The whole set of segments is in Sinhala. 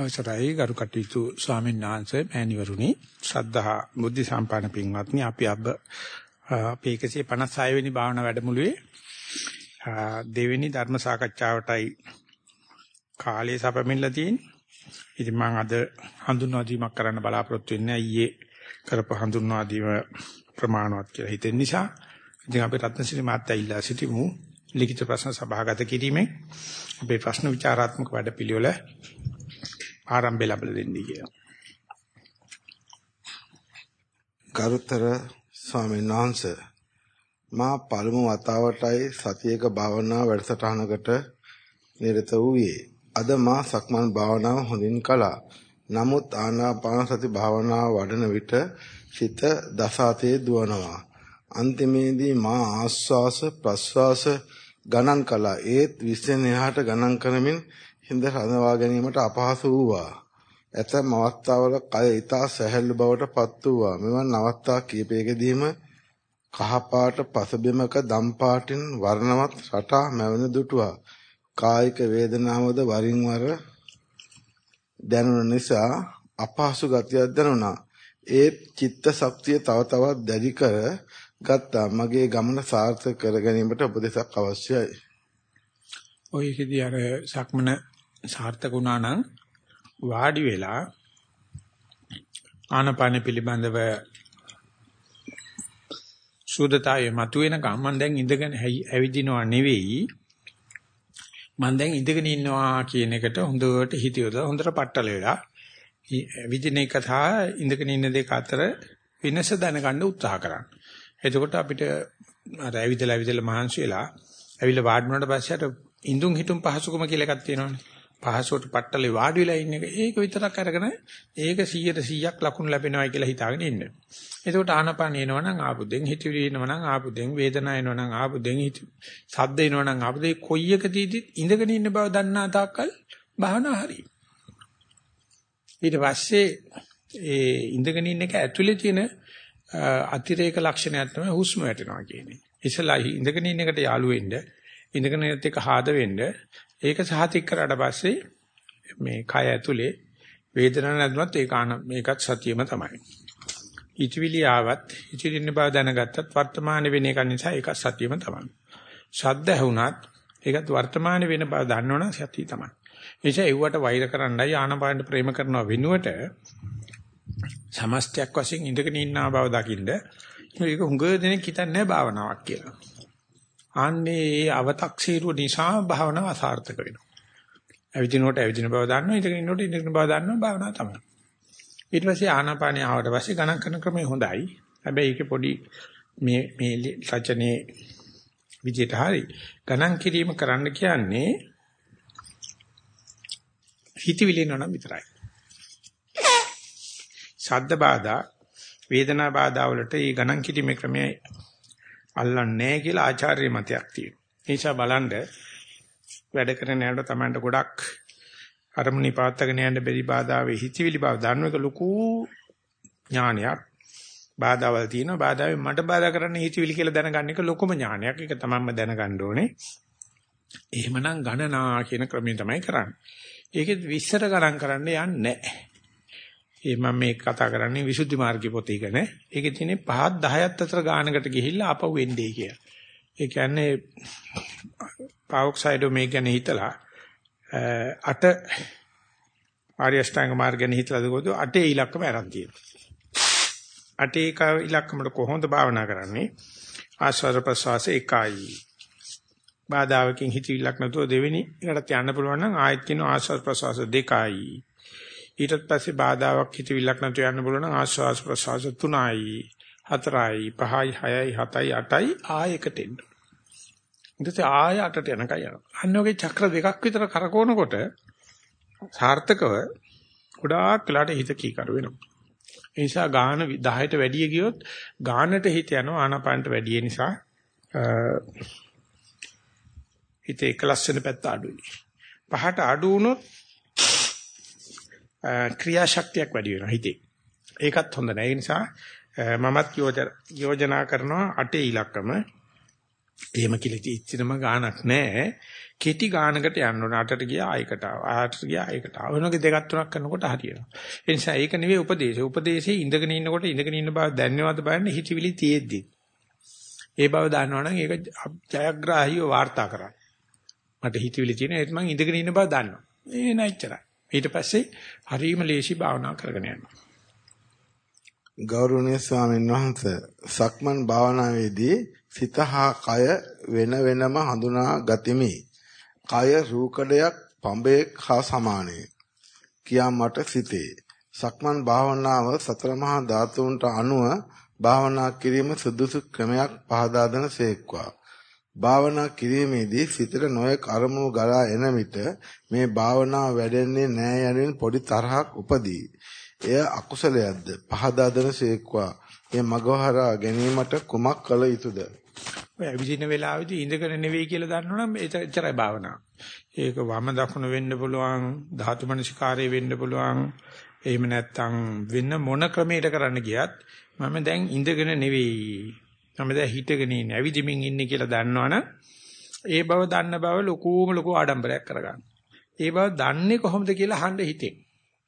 අවසරයි ගරු කටයුතු ස්වාමීන් වහන්සේ මෑණිවරුනි ශ්‍රද්ධා බුද්ධ සම්පන්න පින්වත්නි අපි අබ්බ අපි 156 වෙනි භාවනා වැඩමුළුවේ දෙවෙනි ධර්ම සාකච්ඡාවටයි කාලය සපමින්ලා තියෙන්නේ. ඉතින් මම අද හඳුන්වා දීමක් කරන්න බලාපොරොත්තු වෙන්නේ ඊයේ කරපු හඳුන්වා දීම ප්‍රමාණවත් කියලා හිතෙන නිසා. ඉතින් අපි රත්නසිරි මාත්‍යා ඉල්ලා සිටිමු ලිඛිත ප්‍රශ්න සභාගත කිරීමෙන් අපේ ප්‍රශ්න විචාරාත්මක වැඩපිළිවෙල ආරම්භය ලැබලා දෙන්නේ කියලා. ගරුතර ස්වාමීන් වහන්සේ මා පළමු වතාවටයි සතියක භාවනා වැඩසටහනකට නිරත වූයේ. අද මා සක්මන් භාවනාව හොඳින් කළා. නමුත් ආනාපාන සති භාවනාව වඩන විට සිත දසාතේ දුවනවා. අන්තිමේදී මා ආස්වාස ප්‍රස්වාස ගණන් කළා. ඒත් විශ්ෙන් එහාට ගණන් කරමින් හිඳ රඳවා ගැනීමට අපහසු වූවා. ඇතැම් අවස්ථාවල කය ඊතා සැහැල්ලු බවට පත් වූවා. මෙවන් අවස්ථා කීපයකදීම කහපාට පසබිමක දම් පාටින් වර්ණවත් රටා මැවෙන දුටුවා. කායික වේදනාවද වරින් වර දැනුන නිසා අපහසු ගතියක් දැනුණා. ඒ චිත්ත ශක්තිය තව තවත් දැඩි කර ගත්තා. මගේ ගමන සාර්ථක කර ගැනීමට උපදෙසක් අවශ්‍යයි. ඔයකදී අර සක්මන සාර්ථක වුණා නම් වාඩි වෙලා ආනපාන පිළිබඳව සුදතාවේ මතුවෙනකම් මම දැන් ඉඳගෙන ඇවිදිනවා නෙවෙයි මම දැන් ඉඳගෙන ඉන්නවා කියන එකට හොඳට හිතියොදලා හොඳට පట్టල වෙලා විදින එක සහ ඉඳගෙන ඉන්න දෙක අතර වෙනස දැනගන්න උත්සාහ කරන්න. එතකොට අපිට අර ඇවිදලා ඇවිදලා මහන්සි වෙලා ඇවිල්ලා වාඩි වුණාට පස්සේ අර ඉඳුන් හිටුම් පහසුකම කියලා එකක් තියෙනවනේ. පහසුවට පట్టලේ වාඩි වෙලා ඉන්න එක ඒක විතරක් අරගෙන ඒක 100ට 100ක් ලකුණු ලැබෙනවයි කියලා හිතාගෙන ඉන්න. එතකොට ආනපාන එනවනම් ආපුදෙන් හිතවිලි එනවනම් ආපුදෙන් වේදනාව එනවනම් ආපුදෙන් හිත සද්ද එනවනම් ආපුදේ කොයි එකදීදි ඉඳගෙන ඉන්න බව දන්නා තාක්කල් භාවනා හරි. ඊට පස්සේ ඒ ඉඳගෙන ඉන්න එක ඇතුලේ තියෙන අතිරේක ලක්ෂණයක් තමයි හුස්ම වැටෙනවා කියන්නේ. ඉස්සලා ඉඳගෙන ඉන්න එකට යාළු වෙන්න ඉඳගෙන ඉන්නත් එක්ක හාද වෙන්න ඒක සහතික කරාට පස්සේ මේ කය ඇතුලේ වේදනාවක් නැතුණත් ඒක ආන මේකත් සතියම තමයි. ඉතිවිලි ආවත් ඉතිරින්න බව දැනගත්තත් වර්තමාන වෙන එක නිසා ඒක සතියම තමයි. ශබ්ද ඇහුණත් ඒකත් වර්තමාන වෙන බව දන්නවනම් සතිය තමයි. එනිසා ඒවට වෛර කරන්නයි ආනපානට ප්‍රේම කරනව වෙනුවට සමස්තයක් වශයෙන් ඉඳගෙන ඉන්නා බව දකින්න ඒක හුඟ දෙනෙක් හිතන්නේ භාවනාවක් කියලා. අන්නේ ඒ අව탁සීරුව නිසා භාවනාව අසාර්ථක වෙනවා. ඇවිදිනකොට ඇවිදින බව දන්නවා, ඉඳගෙන ඉන්නකොට ඉඳගෙන බව දන්නවා භාවනාව තමයි. ඊට පස්සේ ආනාපානිය ආවට පස්සේ ගණන් කරන ක්‍රමය හොඳයි. හැබැයි ඒකේ පොඩි මේ මේ රචනයේ විදිහට හරි ගණන් කිරීම කරන්න කියන්නේ හිතවිලි නෝනම් විතරයි. ශබ්ද බාධා වේදනා බාධා වලට මේ ගණන් කිරීමේ ක්‍රමය අල්ලන්නේ නැහැ කියලා ආචාර්ය මතයක් තියෙනවා. ඒ නිසා බලන්න වැඩ කරන යනකොට Tamanට ගොඩක් අරමුණි පාත්තගෙන යන්න බැරි බාධාවේ හිතවිලි බව දන්න එක ලොකු ඥානයක්. බාධාවල් තියෙනවා. බාධාවෙන් මට බාධා කරන්න හිතවිලි කියලා දැනගන්න එක ලොකුම ඥානයක්. ඒක තමන්ම දැනගන්න ඕනේ. එහෙමනම් ගණනා කියන ක්‍රමය තමයි කරන්නේ. ඒකෙත් විස්තර ගණන් කරන්න යන්නේ නැහැ. ඒ මම මේ කතා කරන්නේ විසුද්ධි මාර්ගයේ පොතේ ඉගෙන. ඒකේ තියෙන්නේ 5ක් 10ක් අතර ගානකට ගිහිල්ලා ආපහු වෙන්නේ කියලා. ඒ කියන්නේ පාවොක්සයිඩෝ මේ ගැන හිතලා අට ආර්ය අෂ්ටාංග මාර්ග ගැන හිතලා දකෝද අටේ ඉලක්කම අරන් තියෙනවා. අටේ එක ඉලක්කමට කොහොමද භාවනා කරන්නේ? ආස්වාද ප්‍රසවාස එකයි. බාධාවකින් හිතවිලක් නැතුව දෙවෙනි එකට යන්න පුළුවන් නම් ආයෙත් කියන ආස්වාද ප්‍රසවාස දෙකයි. ඊටත් පස්සේ බාධාවක් හිතවිල්ලක් නැතුව යන්න පුළුවන් නම් ආශ්වාස ප්‍රශ්වාස 3යි 4යි 5යි 6යි 7යි 8යි ආයකට එන්න. ඊට ආය 8ට යනකම් යනවා. අන්න ඔගේ චක්‍ර දෙකක් විතර කරකවනකොට සාර්ථකව ගොඩාක් වෙලාට හිත කීකරු වෙනවා. ඒ නිසා ගාන 10ට වැඩි ගියොත් ගානට හිත යනවා ආනාපානට වැඩි නිසා හිත එකලස් වෙන පැත්ත අඩුයි. පහට අඩු වුණොත් ක්‍රියාශක්තියක් වැඩි වෙනවා හිතේ. ඒකත් හොඳ නැහැ. ඒ නිසා මමත් යෝජනා කරනවා අටේ ඉලක්කම එහෙම කියලා ඉච්චිනම ගාණක් නැහැ. කෙටි ගානකට යන්න ඕන. අටට ගියා ආයකට ආවා. ආටට ගියා ආයකට ආවා. වෙනකෙ දෙකක් තුනක් කරනකොට හරියනවා. ඒ නිසා ඒක නෙවෙයි උපදේශය. උපදේශයේ ඉඳගෙන ඉන්නකොට ඉඳගෙන ඉන්න බව දැනනවද බලන්න හිතවිලි තියෙද්දි. ඒ බව දන්නවනම් ඒක ජයග්‍රාහීව වාර්තා කරන්න. මට හිතවිලි තියෙන ඒත් මම ඉඳගෙන ඉන්න බව දන්නවා. ඒ නයිච්චරයි. ඊට පස්සේ හරීම ලේසි භාවනා කරගෙන යනවා. ගෞරවනීය ස්වාමීන් වහන්සේ සක්මන් භාවනාවේදී සිත හා කය වෙන වෙනම හඳුනා ගතිමි. කය රූකඩයක් පඹයක් හා සමානය. කියා මට සිතේ. සක්මන් භාවනාව සතර මහා ධාතුන්ට අනුව භාවනා කිරීම සුදුසු ක්‍රමයක් පහදා දෙන සේක්වා. භාවනා කිරීමේදී සිතට නොයෙක් අරමුණු ගලා එන විට මේ භාවනාව වැඩෙන්නේ නැහැ යනින් පොඩි තරහක් උපදී. එය අකුසලයක්ද පහදා දෙන සේක්වා. මේ මගහරා ගැනීමට කුමක් කළ යුතුද? ඔය ඇවිදින වෙලාවේදී ඉඳගෙන නෙවෙයි කියලා දන්නවනම් එච්චරයි භාවනාව. ඒක වම දකුණ වෙන්න පුළුවන්, ධාතු මනසිකාරය වෙන්න පුළුවන්. එහෙම නැත්නම් වෙන මොන ක්‍රමයකට කරන්න ගියත් මම දැන් ඉඳගෙන නෙවෙයි. මම දැන් හිටගෙන ඉන්නේ, ඇවිදිමින් ඉන්නේ කියලා දන්නවනම් ඒ බව දන්න බව ලොකුම ලොකු ආඩම්බරයක් කරගන්න. ඒ බව දන්නේ කොහොමද කියලා අහන්න හිතේ.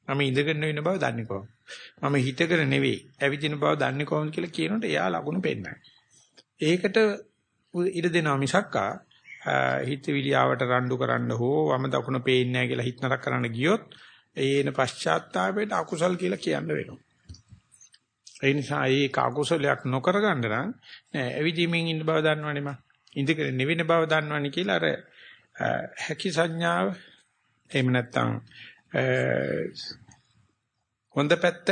මම ඉඳගෙන වෙන බව දන්නේ කොහොමද? මම හිටගෙන නෙවෙයි, ඇවිදින බව දන්නේ කොහොමද කියලා කියනකොට එයා ලකුණු පෙන්නයි. ඒකට ඉඩ දෙනවා මිසක්කා හිත විලියාවට රණ්ඩු කරන්න හෝ වම දකුණ පේන්නේ නැහැ කියලා හිත නරක කරන්න ගියොත් ඒන පශ්චාත්තාපයට අකුසල් කියලා කියන්න වෙනවා. ඒ නිසා ඒක අකුසලයක් නොකර ගන්න නම් නෑ ඇවිදීමින් ඉන්න බව දන්නවනේ මං. ඉඳගෙන නිවෙන බව දන්නවනේ කියලා අර හැකි සංඥාව එහෙම නැත්නම් හොඳ පැත්ත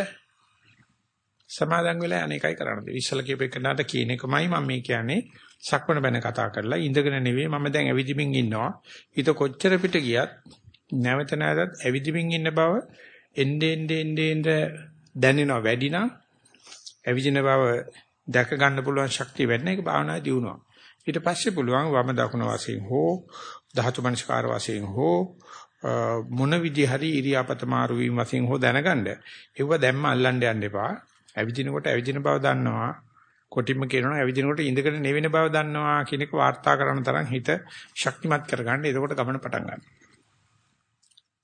සමාදන් වෙලා අනේකයි කරන්නේ. ඉස්සල කියපේකනට කියන එකමයි මම මේ කියන්නේ. සක්මණ බැන කතා කරලා ඉඳගෙන නෙවෙයි මම දැන් ඇවිදිමින් ඉන්නවා. හිත කොච්චර පිට ගියත් නැවත නැවතත් ඇවිදිමින් ඉන්න බව එන්නේ එන්නේ එන්නේ දැනෙනවා වැඩි නම් ඇවිදින බව දැක ගන්න පුළුවන් ශක්තිය වැඩි නම් ඒක භාවනා දියුණුවක්. ඊට පස්සේ පුළුවන් වම දකුණ වශයෙන් හෝ ධාතු මනස්කාර වශයෙන් හෝ මොන විදි හරි ඉරියාපත මාරු වීම වශයෙන් හෝ දැනගන්න. ඒව දැම්ම අල්ලන්න යන්න එපා. ඇවිදිනකොට ඇවිදින බව දන්නවා. කොටිම්ම කියනවා ඇවිදිනකොට ඉඳගෙන නෙවෙන බව දන්නවා කියන එක වාර්තා කරන තරම් හිත ශක්තිමත් කරගන්න. එතකොට ගමන පටන් ගන්නවා.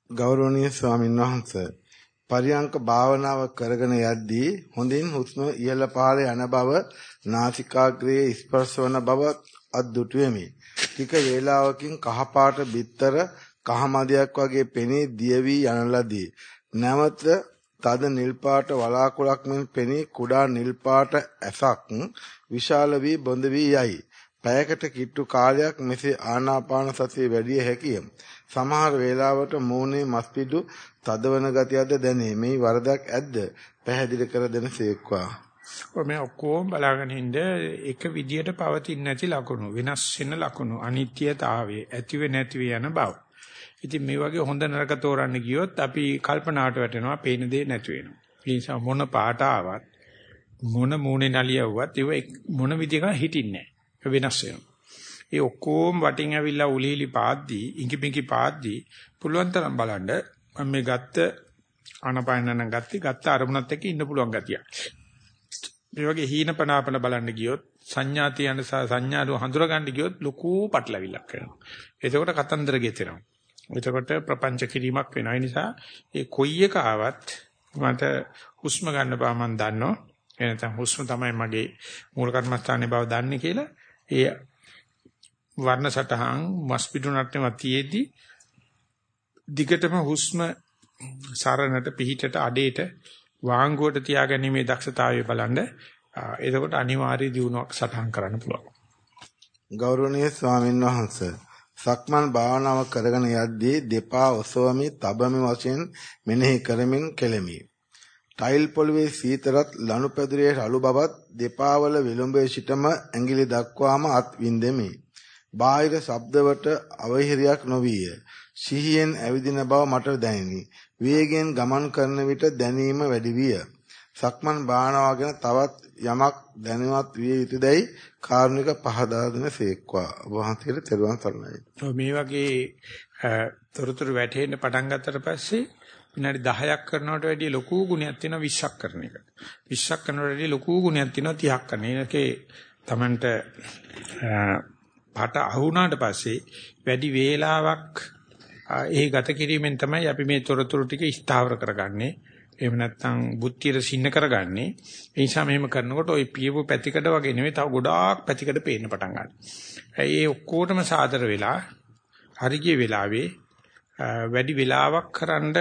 ගෞරවනීය ස්වාමීන් වහන්සේ පරියංක භාවනාව කරගෙන යද්දී හොඳින් හුස්ම ඉහළ පහළ යන බව නාසිකාග්‍රයේ ස්පර්ශ වන බව අද්දුටුවෙමි. ටික වේලාවකින් කහපාට බිත්තර කහමදියක් වගේ පෙනී දිය වී යන ලදී. නැවත තද නිල් පාට වලාකුළක් මෙන් පෙනී කුඩා නිල් පාට ඇසක් විශාල වී බොඳ වී යයි. පැයකට කිට්ටු කාලයක් මෙසේ ආනාපාන සතිය වැඩි හැකිය. සමහර වේලාවට මූණේ මස්පිඩු තදවන ගතියක්ද දැනේ. මේ වරදක් ඇද්ද? පැහැදිලි කර දෙන සේක්වා. මේ ඔක්කොම බලාගෙන ඉඳ එක විදියට පවතින නැති ලකුණු වෙනස් වෙන ලකුණු අනිත්‍යතාවයේ ඇතිව නැතිව යන බව. ඉතින් මේ වගේ හොඳ නරක තෝරන්න ගියොත් අපි කල්පනාවට වැටෙනවා පේන දේ නැති වෙනවා. ඒ නිසා මොන පාට ආවත් මොන මූණේ නලියවුවත් ඒව මොන විදිහක හිටින්නේ නැහැ. වෙනස් වෙනවා. ඒ ඔක්කොම වටින් ඇවිල්ලා උලිලි පාද්දී ඉඟිපිඟි පාද්දී පුළුවන් තරම් බලන්න මම මේ ගත්ත ආනපානන ගත්ත ගත්ත අරමුණත් එක්ක ඉන්න පුළුවන් ගතිය. මේ වගේ හීනපනාපන බලන්න ගියොත් සංඥා තියන සංඥාව හඳුනා ගන්න ගියොත් ලොකු පටලවිල්ලක් වෙනවා. එතකොට කතන්දර ගෙතෙනවා. එතකොට ප්‍රපංච කිරීමක් වෙනවා. ඒ නිසා ඒ කොයි එක ආවත් මට හුස්ම ගන්න බව මම දන්නවා. එනතම් හුස්ම තමයි මගේ මූල කර්මස්ථානයේ බව දන්නේ කියලා. ඒ වර්ණ සටහන් මස්පිඩු නට්ටම තියේදී දිගටම හුස්ම සරණට පිහිටට අඩේට වාංගුවට තියාගැනීමේ දක්ෂතාවය බලන්න එතකොට අනිවාර්ය දියුණුවක් සටහන් කරන්න පුළුවන්. ගෞරවනීය ස්වාමීන් වහන්සේ සක්මන් භාවනාව කරගෙන යද්දී දෙපා ඔසවමි තබමි වශයෙන් මෙනෙහි කරමින් කෙලෙමි. ටයිල් පොළවේ සීතරත් ලනුපැදුරේ රළු බවත් දෙපා වල විලුඹේ සිටම ඇඟිලි දක්වාම අත් වින්දෙමි. බාහිර ශබ්දවට අවහිරයක් නොවිය. සිහියෙන් ඇවිදින බව මට දැනිනි. වේගයෙන් ගමන් කරන විට දැනීම වැඩි විය. සක්මන් භාවනාව ගැන තවත් යමක් දැනුවත් විය යුතුයදයි කාරුණික පහදා දෙන සේක්වා. වහන්සේට තෙරුවන් සරණයි. මේ වගේ තොරතුරු වැටෙන්න පටන් ගත්තට පස්සේ විනාඩි 10ක් කරනවට වැඩිය ලොකු ගුණයක් තියෙනවා 20ක් කරන එක. 20ක් කරනවට වැඩිය ලොකු ගුණයක් තියෙනවා 30ක් කරන. ඒකේ Tamanට පට අහුණාට පස්සේ වැඩි වේලාවක් ඒ ගත කිරීමෙන් තමයි අපි මේ තොරතුරු ටික ස්ථාවර කරගන්නේ. එහෙම නැත්නම් බුද්ධියට සින්න කරගන්නේ. ඒ නිසා මෙහෙම කරනකොට ওই පියපු පැතිකඩ වගේ නෙවෙයි තව ගොඩාක් පැතිකඩ පේන්න පටන් ගන්නවා. ඒ ඔක්කොටම සාදර වෙලා හරි ගිය වෙලාවේ වැඩි වෙලාවක් කරන්ඩ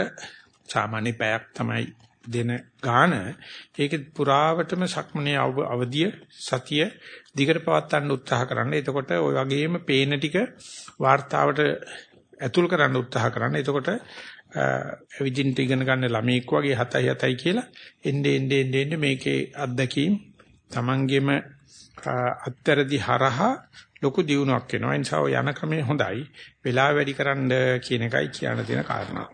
සාමාන්‍ය පැයක් තමයි දෙන ගාන ඒක පුරාවටම සක්මනේ අවදිය සතිය දිගට පවත්වන්න උත්සාහ කරන්න. එතකොට ওই වගේම පේන ටික වார்த்தාවට ඇතුල් කරන්න උත්සාහ කරන්න. එතකොට විදින්ට ඉගෙන ගන්න ළමෙක් වගේ හතයි හතයි කියලා එන්නේ එන්නේ එන්නේ මේකේ අත්දැකීම් Tamangeම අත්තරදි හරහා ලොකු දියුණුවක් වෙනවා. ඒ නිසා යන ක්‍රමය හොඳයි. වෙලා වැඩි කරන්න කියන එකයි කියන්න තියෙන කාරණා.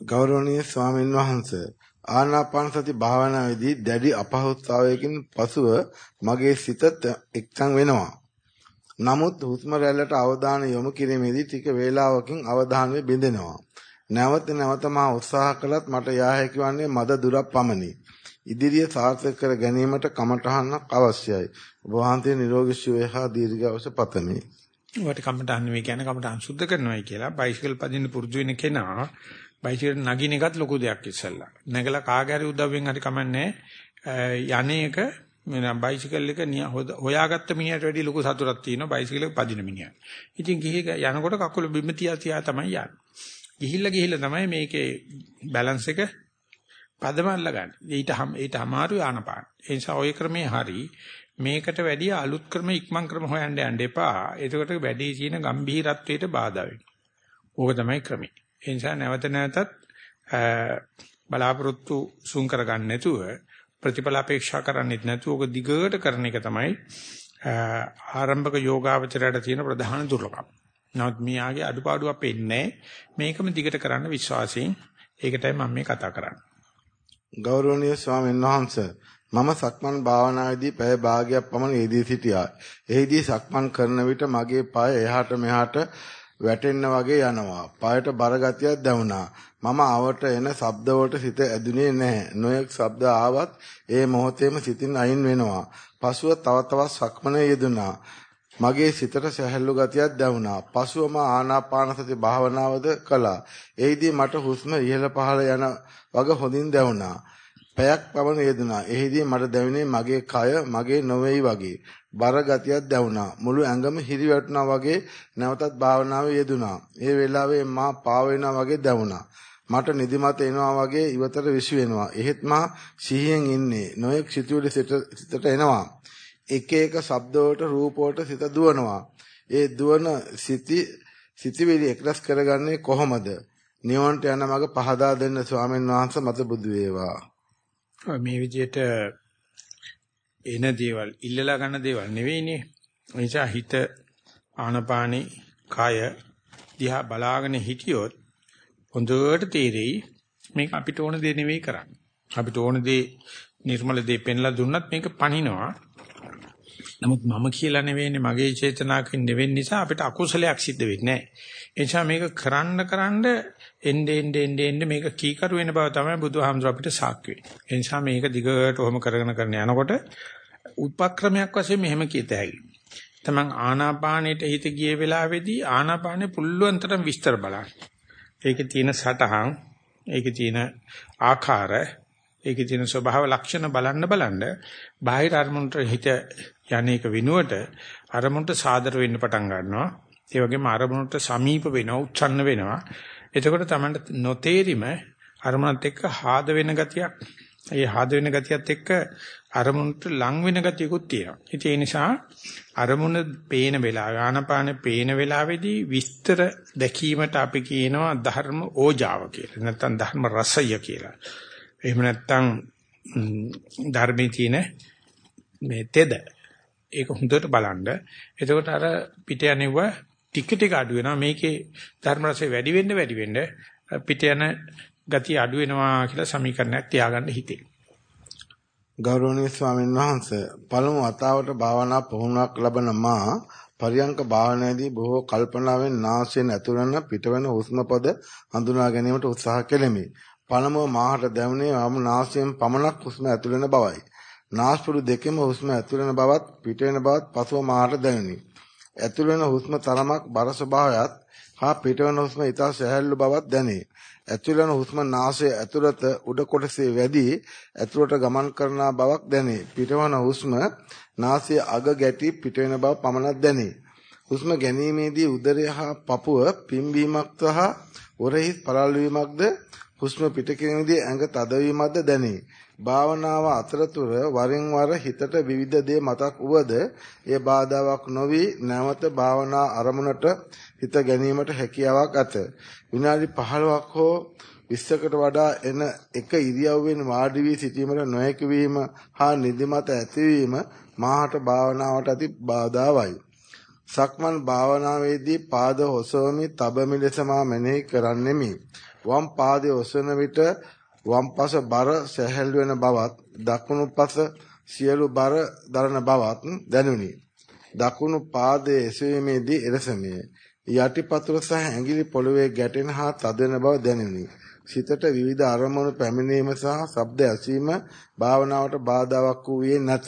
ගෞරවනීය ස්වාමීන් වහන්සේ ආනාපාන සති භාවනාවේදී දැඩි අපහසුතාවයකින් පසුව මගේ සිත එක්සන් වෙනවා. නමුත් හුස්ම රැල්ලට අවධානය යොමු කිරීමේදී ටික වේලාවකින් අවධානය බිඳෙනවා. නැවත නැවත මා උත්සාහ කළත් මට යා හැකි වන්නේ මද දුරක් පමණි. ඉදිරිය සාර්ථක කර ගැනීමට කමඨහනක් අවශ්‍යයි. ඔබ වහන්සේ නිරෝගී සුවය හා දීර්ඝායුෂ පතමි. වට කමඨහන් මේ කියන්නේ කමඨහන් සුද්ධ කරනවායි කියලා බයිසිකල් පදින්න පුරුදු වෙන කෙනා බයිසිකල් නගින එකත් ලොකු දෙයක් ඉස්සල්ලා. නැගලා කාගේ හරි උදව්වෙන් හරි කමන්නේ යන්නේක මම බයිසිකල් එක හොයාගත්ත මිනිහට වැඩි ලොකු සතුටක් තියෙනවා බයිසිකල් එක පදින මිනිහා. ඉතින් ගිහි යනකොට කකුල බිම තියා තියා තමයි යන්නේ. ගිහිල්ලා ගිහිල්ලා තමයි මේකේ බැලන්ස් එක පදම අල්ලගන්නේ. ඊට ඊට අමාරු ආනපාන. ඒ නිසා ওই ක්‍රමේ හරි මේකට වැඩිය අලුත් ක්‍රම ඉක්මන් ක්‍රම හොයන්න යන්න එපා. එතකොට වැඩි සීන ගම්භීරත්වයට බාධා වෙනවා. ඕක තමයි ක්‍රමේ. ඒ නිසා නැවත නැවතත් බලාපොරොත්තු සුන් කරගන්න නැතුව ප්‍රතිඵල අපේක්ෂා කරන්නේත් නැතුව ඕක දිගට කරන එක තමයි ආරම්භක යෝගාවචරයට තියෙන ප්‍රධාන දුර්ලභම. නමුත් මියාගේ අඩුපාඩුවක් පෙන්නේ මේකම දිගට කරන්න විශ්වාසයෙන් ඒකටයි මම මේ කතා කරන්නේ. ගෞරවනීය ස්වාමීන් වහන්සේ මම සක්මන් භාවනාවේදී පැය භාගයක් පමණ යෙදී සිටියා. එෙහිදී සක්මන් කරන විට මගේ පාය එහාට මෙහාට වැටෙන්න වගේ යනවා. පායට බර ගතියක් දැනුණා. මම ආවට එන ශබ්ද වලට සිත ඇදුනේ නැහැ. නොයෙක් ශබ්ද ආවත් ඒ මොහොතේම සිතින් අයින් වෙනවා. පසුව තව තවත් සක්මනේ යෙදුණා. මගේ සිතට සැහැල්ලු ගතියක් දැනුණා. පසුව මා ආනාපාන සති භාවනාවද කළා. එෙහිදී මට හුස්ම ඉහළ පහළ යන වග හොඳින් දැනුණා. පැයක් පමණ යෙදුණා. එෙහිදී මට දැනුනේ මගේ කය මගේ නොවේයි වගේ. බර ගතියක් දැනුණා. මුළු ඇඟම හිරි වැටුණා වගේ නැවතත් භාවනාවේ යෙදුණා. ඒ වෙලාවේ මා පාවෙනා වගේ දැනුණා. මට නිදිමත එනවා වගේ ඉවතට විශ්ව වෙනවා. එහෙත් මා සිහියෙන් ඉන්නේ. නොයෙක් සිතුවිලි සිතට එනවා. එක එක ශබ්ද වලට රූප වලට සිත දුවනවා. ඒ දුවන සිටි සිටිවිලි එක්රස් කරගන්නේ කොහොමද? නිවන්ට යන මඟ පහදා දෙන්න ස්වාමීන් වහන්සේ මත බුදු වේවා. මේ විදිහට එන දේවල් ඉල්ලලා ගන්න දේවල් නෙවෙයිනේ. ඒ නිසා හිත ආනපානේ කය දිහා බලාගෙන හිටියොත් හොඳට තේරෙයි මේක අපිට ඕන දේ නෙවෙයි කරන්නේ. අපිට ඕන දේ නිර්මල දේ පෙන්ලා දුන්නත් මේක පණිනවා. නමුත් මම කියලා නෙවෙයිනේ මගේ චේතනාවකින් නෙවෙයි නිසා අපිට අකුසලයක් සිද්ධ වෙන්නේ නැහැ. ඒ නිසා මේක කරන්න කරන්න එnde ende ende ende මේක කීකරු වෙන බව තමයි බුදුහාමුදුර අපිට සාක්ෂි වෙන්නේ. ඒ නිසා මේක දිගට ඔහොම කරගෙන කරගෙන යනකොට උපක්‍රමයක් වශයෙන් මෙහෙම කියත හැකියි. තමන් ආනාපානෙට හිත ගිය වෙලාවේදී ආනාපානෙ පුළුවන් තරම් විස්තර බලන්න. ඒකේ තියෙන සටහන්, ඒකේ තියෙන ආකාර, ඒකේ තියෙන ස්වභාව ලක්ෂණ බලන්න බලන්න බාහිර අරමුණට හිත යන්නේක විනුවට අරමුණට සාදර වෙන්න පටන් ගන්නවා. ඒ වගේම අරමුණට සමීප වෙනවා, උච්ඡන්න වෙනවා. එතකොට තමයි නොතේරිම අරමුණත් එක්ක හාද වෙන ගතියක්. ඒ හාද වෙන ගතියත් එක්ක අරමුණට ලං වෙන ගතියකුත් තියෙනවා. ඉතින් ඒ නිසා අරමුණ පේන වෙලාව, ආනපාන පේන වෙලාවේදී විස්තර දැකීමට අපි කියනවා ධර්ම ඕජාව කියලා. නැත්නම් ධර්ම රසය කියලා. එහෙම නැත්නම් ධර්මයේ තියෙන මේ තෙද ඒක හොඳට බලන්න. එතකොට අර පිට යනෙව ටික ටික අඩු වෙනවා. මේකේ ධර්ම රසය වැඩි වෙන්න වැඩි වෙන්න පිට යන ගතිය අඩු වෙනවා කියලා සමීකරණයක් තියාගන්න හිතේ. ගෞරවනීය ස්වාමීන් වහන්සේ පළමු වතාවට භාවනා පුහුණුවක් ලබන මා පරියංක භාවනාවේදී බොහෝ කල්පනාවෙන් නාසයෙන් ඇතුළන පිටවන හුස්ම පද හඳුනා ගැනීමට උත්සාහ කෙලෙමි. පළමුව මාහට දැනුනේ වම් නාසයෙන් පමණක් හුස්ම ඇතුළන බවයි. නාස්පුඩු දෙකෙම හුස්ම ඇතුළන බවත් පිටවෙන බවත් පසුව මාහට දැනුනි. ඇතුල් වෙන හුස්ම තරමක් බර ස්වභාවයත් හා පිටවන හුස්ම ඊට සැහැල්ලු බවක් දැනේ. ඇතුල් වෙන හුස්ම නාසය ඇතුළත උඩ කොටසේ වැඩි ඇතුළට ගමන් කරන බවක් දැනේ. පිටවන හුස්ම නාසය අග ගැටි පිටවෙන බව පමණක් දැනේ. හුස්ම ගැනීමේදී උදරය හා පපුව පිම්බීමක් සහ උරහිස් පළල් වීමක්ද හුස්ම පිට කිරීමේදී ඇඟ තදවීමක්ද දැනේ. භාවනාව අතරතුර වරින් වර හිතට විවිධ දේ මතක් වුවද ඒ බාධාවක් නොවි නැවත භාවනා අරමුණට හිත ගැනීමට හැකියාවක් ඇත. විනාඩි 15ක් හෝ 20කට වඩා එන එක ඉරියව්වෙන් වාඩි වී සිටීමට නොහැකි වීම හා නිදිමත ඇතිවීම මාහට භාවනාවට ඇති බාධාවයි. සක්මන් භාවනාවේදී පාද ඔසවමි තබමි ලෙස මා මෙනෙහි කරන්නෙමි. වම් පාදයේ ඔසවන විට වම් පස බර සැහැල්ලු වෙන බවත් දකුණු පස සියලු බර දරන බවත් දැනුනි. දකුණු පාදයේ එසවීමේදී එලෙසමය. යටිපතුල සහ ඇඟිලි පොළවේ ගැටෙන හා තදෙන බව දැනුනි. සිතට විවිධ අරමුණු පැමිණීම සහ ශබ්ද ඇසීම භාවනාවට බාධාවක් වූයේ නැත.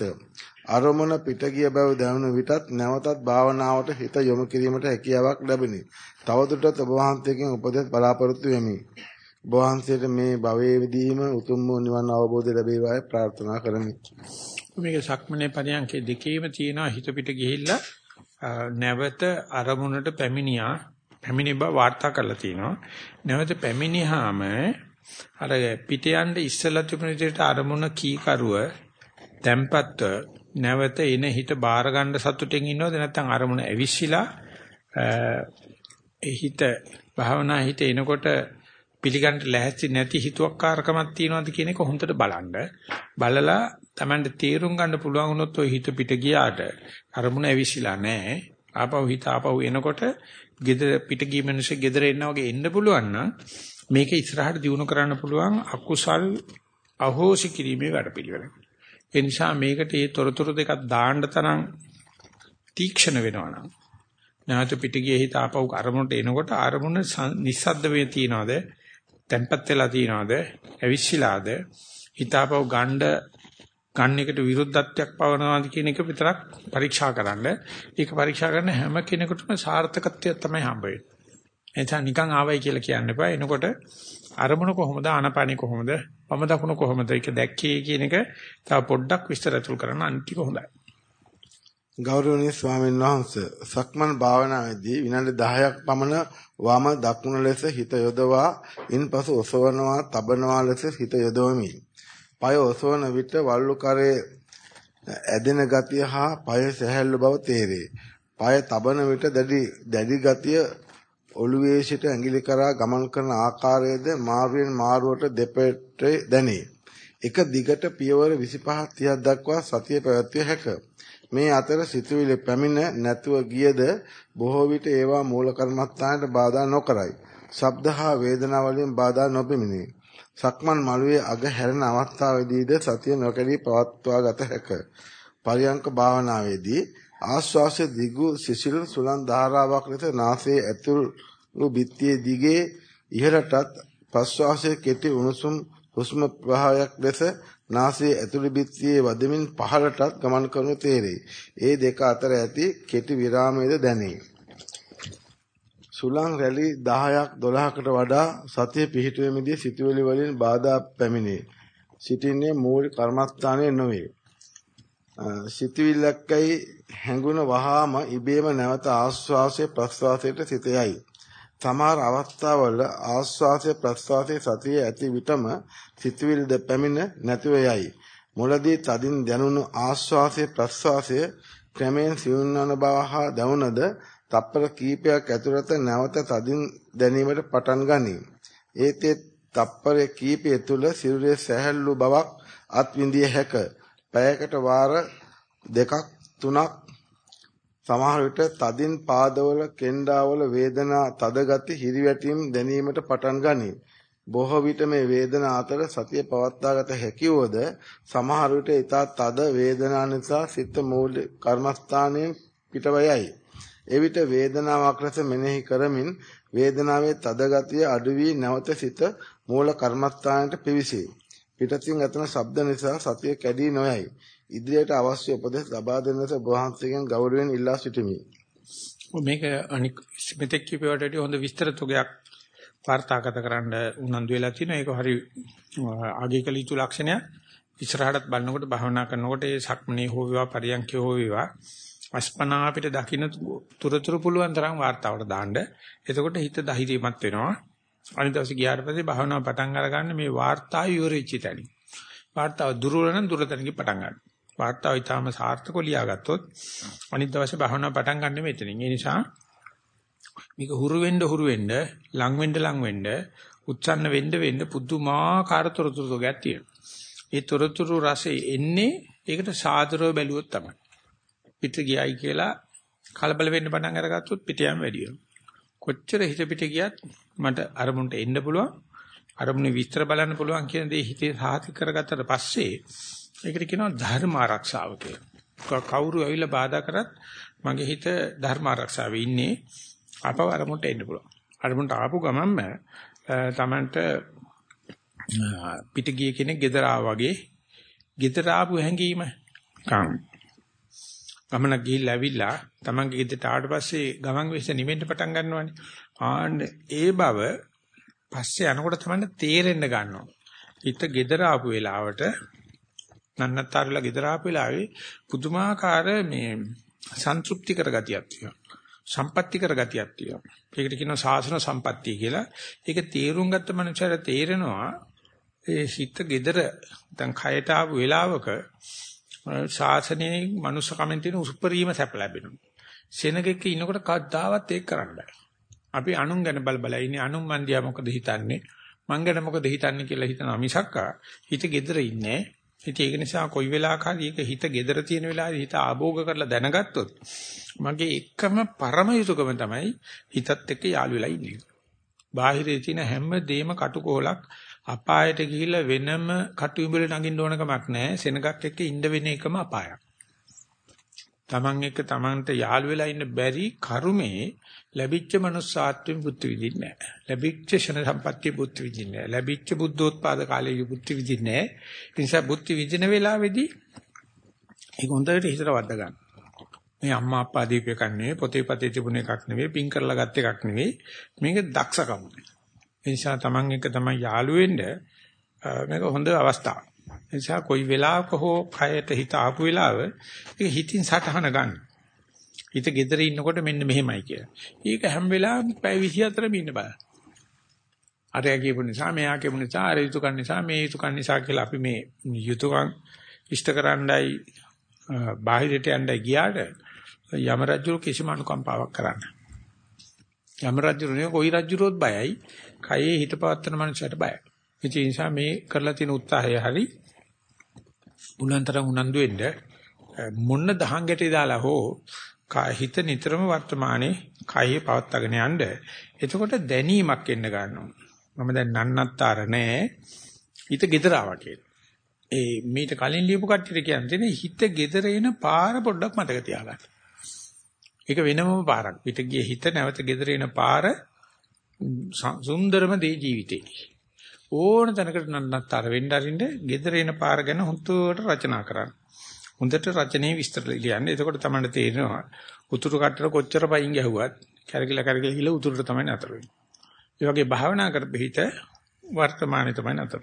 අරමුණ පිට ගිය බව දැනුණු විටත් නැවතත් භාවනාවට හිත යොමු කිරීමට හැකියාවක් ලැබිනි. තවදුරටත් ඔබ වහන්සේගෙන් උපදෙස් බලාපොරොත්තු වෙමි. ඔබ වහන්සේට මේ භවයේදීම උතුම් වූ නිවන් අවබෝධය ලැබේවායි ප්‍රාර්ථනා කරමි. මේක සක්මනේ පරියන්කේ දෙකේම තියෙනවා හිත පිට ගිහිල්ලා නැවත අරමුණට පැමිණියා පැමිණි බව වාර්තා කරලා තිනවා. නැවත පැමිණියාම අර පිට යන්න ඉස්සලා තිබුණ විදිහට අරමුණ කීකරුව තැම්පත්ව නැවත එන හිත බාර ගන්න සතුටින් ඉන්නවද නැත්නම් අරමුණ ඇවිස්සিলা ඒ හිත භාවනා හිත එනකොට පිළිගන්න ලැහැස්ති නැති හිතුවක්කාරකමක් තියෙනවද කියන එක හොඳට බලන්න. බලලා Tamanට තීරුම් ගන්න පුළුවන් වුණොත් ওই හිත පිට ගියාට අරමුණ ඇවිසිලා නැහැ. ආපහු හිත ආපහු එනකොට gedara පිට ගිය මිනිස්සු gedara එන්න වගේ එන්න පුළුවන් නම් මේක ඉස්සරහට දිනු කරන්න පුළුවන් අකුසල් අහෝසි කිරීමේ වැඩපිළිවෙල. ඒ නිසා මේකට මේ තොරතුරු දෙකක් දාන්න තරම් තීක්ෂණ වෙනවා නම් නැවත පිට ගියේ හිත ආපහු අරමුණට එනකොට අරමුණ නිස්සද්ද වේ තියනවාද තැම්පත් වෙලා තියනවාද ඇවිස්සීලාද හිත ආපහු ගණ්ඩ ගන්න එකට විරුද්ධත්වයක් පවනවාද කියන එක විතරක් පරීක්ෂා කරන්න. ඒක පරීක්ෂා කරන හැම කෙනෙකුටම සාර්ථකත්වය තමයි හම්බ වෙන්නේ. එතන නිකන් ආවයි කියලා කියන්න එපා. එනකොට අරමුණ කොහොමද ආනපානිය කොහොමද වම දකුණ කොහොමද ඒක දැක්කේ කියන එක තව පොඩ්ඩක් විස්තර අතුල් කරන්න අන්තික හොඳයි. ගෞරවනීය ස්වාමීන් වහන්සේ සක්මන් භාවනාවේදී විනාඩි 10ක් පමණ වම දකුණ ලෙස හිත යොදවා ඉන්පසු ඔසවනවා තබනවා ලෙස හිත යොදවමි. পায় ඔසවන විට වල්ලු කරේ ඇදෙන ගතිය හා পায় සැහැල්ලු බව තේරේ. পায় තබන විට දැඩි දැඩි ගතිය ඔළුවේ සිට ඇඟිලි කරා ගමන් කරන ආකාරයද මාරුවෙන් මාරුවට දෙපැත්තට දැනේ. එක දිගට පියවර 25 30ක් දක්වා සතිය පැවැත්විය හැක. මේ අතර සිතුවිලි පැමිණ නැතුව ගියද බොහෝ විට ඒවා මූල කර්මස්ථානයට බාධා නොකරයි. ශබ්ද හා වේදනා වලින් බාධා නොපෙමිනේ. සක්මන් මළුවේ අග හැරෙන අවස්ථාවේදීද සතිය නොකඩී පවත්වා ගත හැක. පරියංක භාවනාවේදී ආශ්වාසයේ දිගු සිසිල් සුලන් ධාරාවක් ලෙස නාසයේ ඇතුළු බිත්තියේ දිගේ ඉහළටත් ප්‍රශ්වාසයේ කෙටි උණුසුම් හුස්ම ප්‍රවාහයක් ලෙස නාසයේ ඇතුළු බිත්තියේ වදමින් පහළටත් ගමන් කරනු තේරේ. ඒ දෙක අතර ඇති කෙටි විරාමයේද දැනේ. සුලං රැලි 10ක් 12කට වඩා සතිය පිහිටුවෙමිදී සිතුවිලි වලින් බාධා පැමිණේ. සිටින්නේ මූල කර්මස්ථානයේ නොවේ. සිතවිල්ලක්කයි හැඟුණ වහාම ඉබේම නැවත ආස්වාසය ප්‍රස්වාසයට සිත යයි. සමහර අවස්ථාවල ආස්වාසය ප්‍රස්වාසයේ සතිය ඇති විටම සිතවිල්ද පැමිණ නැතිව යයි. මුලදී තදින් දැනුණු ආස්වාසය ප්‍රස්වාසය ක්‍රමෙන් සිවුන්වන බව හා දැනුණද තප්පර කීපයක් ඇතුළත නැවත තදින් දැනීමට පටන් ගනී. ඒතේ තප්පර කීපය තුල සිරුරේ සැහැල්ලු බවක් අත්විඳිය හැකිය. පැයකට වාර දෙකක් තුනක් සමහර විට තදින් පාදවල කෙන්ඩාවල වේදනා තද ගති හිරිවැටීම් දැනීමට පටන් ගනී. බොහෝ විට මේ වේදනා අතර සතිය පවත්වාගත හැකියවද සමහර විට ඊටත් තද වේදනා නිසා සිත මූල කර්මස්ථානයෙන් පිටවයයි. එවිට වේදනාවක් රස මෙනෙහි කරමින් වේදනාවේ තද ගතිය අඩු වී නැවත සිත මූල කර්මස්ථානයට පිවිසේ. පිටතින් ඇතන ශබ්ද නිසා සතිය කැඩී නොයයි. ඉදිරියට අවශ්‍ය උපදෙස් ලබා දෙන ලෙස වහන්සේගෙන් ගෞරවයෙන් ඉල්ලා සිටිමි. මේක අනික් මෙතෙක් කියපුවට හොඳ විස්තර තුගයක් වාර්තාගත කරන්න උනන්දු වෙලා තිනවා. ඒක හරි ආගිකල යුතු ලක්ෂණයක්. ඉස්සරහටත් බලනකොට භාවනා කරනකොට ඒ සක්මනේ හෝ වේවා පරියන්කේ හෝ වේවා අස්පනා අපිට දකින්න තුරතුරු පුළුවන් තරම් වාර්තාවට දාන්න. එතකොට හිත ධෛර්යමත් වෙනවා. අනිත් දවසේ ගියාට පස්සේ භාවනාව පටන් අරගන්න මේ වාර්තාව ඉවරෙච්ච තැන. වාර්තාව දුර්වල නම් දුරතනකින් පටන් ගන්න. වාර්තාව ඊටාම සාර්ථකව ලියාගත්තොත් අනිත් දවසේ භාවනාව පටන් ගන්න මෙතනින්. ඒ නිසා මේක හුරු වෙන්න හුරු වෙන්න ලං වෙන්න ලං වෙන්න උච්චන්න වෙන්න වෙන්න පුදුමාකාර තොරතුරු ගයක් තියෙනවා. ඒ තොරතුරු රසෙ එන්නේ ඒකට සාදරව බැලුවොත් තමයි. පිට ගියයි කියලා කලබල වෙන්න පටන් අරගත්තොත් පිට යෑම වැඩි වෙනවා. කොච්චර හිත පිට ගියත් මට අරමුණට එන්න පුළුවන්. අරමුණේ විස්තර බලන්න පුළුවන් කියන දේ හිතේ සාහිත කරගත්තට පස්සේ ඒකට කියනවා ධර්ම ආරක්ෂාව කියලා. කවුරු ඇවිල්ලා බාධා කරත් මගේ හිත ධර්ම ආරක්ෂාවේ ඉන්නේ. අපව අරමුණට එන්න පුළුවන්. අරමුණට ආපු ගමන්ම තමන්ට පිට ගිය කෙනෙක් ගෙදර වගේ ගෙදර ආපු හැඟීම කම් ගමන ගිහිල්ලා ඇවිල්ලා තමන්ගේ ගෙදරට ආවට පස්සේ ගමන් වෙස්ස නිවෙන්න පටන් ගන්නවානේ. ආන්න ඒ බව පස්සේ යනකොට තමයි තේරෙන්න ගන්නවා. හිත ගෙදර ආපු වෙලාවට නන්නතරලා ගෙදර ආපු වෙලාවේ පුදුමාකාර මේ සන්තුෂ්ටි කරගතියක් තියෙනවා. සම්පත්‍ති කරගතියක් තියෙනවා. ඒකට කියනවා සාසන සම්පත්තිය කියලා. ඒක තේරුම් ගත්ත මනුස්සයර තේරෙනවා ඒ හිත ගෙදර දැන් කයට ආපු වෙලාවක ශාසනයේ මනුස්සකමෙන් තියෙන උසුප්පරීම සැප ලැබෙනවා. සෙනගෙක ඉනකොට කවදාවත් ඒක කරන්න බෑ. අපි අනුන් ගැන බල බල ඉන්නේ අනුන් මන් දිහා මොකද හිතන්නේ මං ගැන මොකද හිතන්නේ කියලා හිතනවා මිසක්කා හිත gedera ඉන්නේ. ඉතින් ඒක නිසා කොයි වෙලාවකදී ඒක හිත gedera තියෙන වෙලාවේ හිත ආභෝග කරලා දැනගත්තොත් මගේ එකම පරම යුතුයකම තමයි හිතත් එක්ක යාළු වෙලා ඉන්නේ. බාහිරේ තියෙන හැම දෙයක්ම කටුකොලක් අපායට ගිහිල්ලා වෙනම කටුඹල නගින්න ඕන කමක් නැහැ. සෙනගක් එක්ක ඉන්න වෙන එකම අපායක්. Taman එක Tamanට යාළු වෙලා ඉන්න බැරි කරුමේ ලැබිච්ච මනුස්සාත්වෙන් බුද්ධ විදින්නේ නැහැ. ලැබිච්ච ෂණ සම්පත්තිය බුද්ධ විදින්නේ නැහැ. ලැබිච්ච බුද්ධෝත්පාද කාලයේ බුද්ධ විදින්නේ නැහැ. ඒ නිසා බුද්ධ විදින වෙලාවේදී ඒක හොඳට හිතට වද්ද ගන්න. මේ අම්මා අප්පා දීප එකක් නෙවෙයි පොතේ පතේ තිබුණ එකක් නෙවෙයි පින් කරලා ගත් එකක් නෙවෙයි මේක දක්ෂකම. ඒ නිසා Taman එක තමයි යාළු වෙන්න මේක හොඳ අවස්ථාවක්. ඒ නිසා කොයි වෙලාවක හෝ කයට හිත ආපු වෙලාව ඒක හිතින් සටහන ගන්න. හිත gedere ඉන්නකොට මෙන්න මෙහෙමයි කියලා. ඒක හැම වෙලාවෙම පැය 24ම ඉන්න බෑ. අරයා කියපු නිසා මෙයා කියපු නිසා අර යුතුයකන් නිසා මේ යුතුයකන් නිසා කියලා අපි මේ යුතුයකන් ඉෂ්ට කරන්නයි බාහිරට යන්නයි ගියාට යම රජු කිසිම අනුකම්පාවක් කරන්නේ. යම රජු නේ කොයි රජුරොත් බයයි කයේ හිත පවත්තන මනුස්සයට බයයි. ඒ නිසා මේ කරලා තියෙන උත්සාහය හරි උනන්තර උනන්දු වෙන්න මොන්න දහං ගැටේ දාලා හෝ හිත නිතරම වර්තමානයේ කයේ පවත්වාගෙන යන්න. එතකොට දැනීමක් එන්න ගන්නවා. මම දැන් නන්නත්තර නෑ. හිත gedara වගේ. ඒ මීට කලින් ලියපු කට්ටියට කියන්නේ හිත gedara එන පාර පොඩ්ඩක් මතක තියාගන්න. ඒක වෙනමම පාරක්. පිට ගියේ හිත නැවත gedara එන පාර සුන්දරම දේ ජීවිතේ. ඕන තැනකට නන්නත්තර වෙන්න අරින්න gedare එන පාර ගැන හොඳට රචනා කරන්න. හොඳට රචනයේ විස්තර ලියන්න. එතකොට තමයි තේරෙනවා උතුරු කටට කොච්චර පයින් ගැහුවත් කැරකිලා කැරකිලා ගිහලා උතුරට තමයි නතර වෙන්නේ. ඒ වගේ භාවනා කරපෙ හිත වර්තමානයේ තමයි නතර.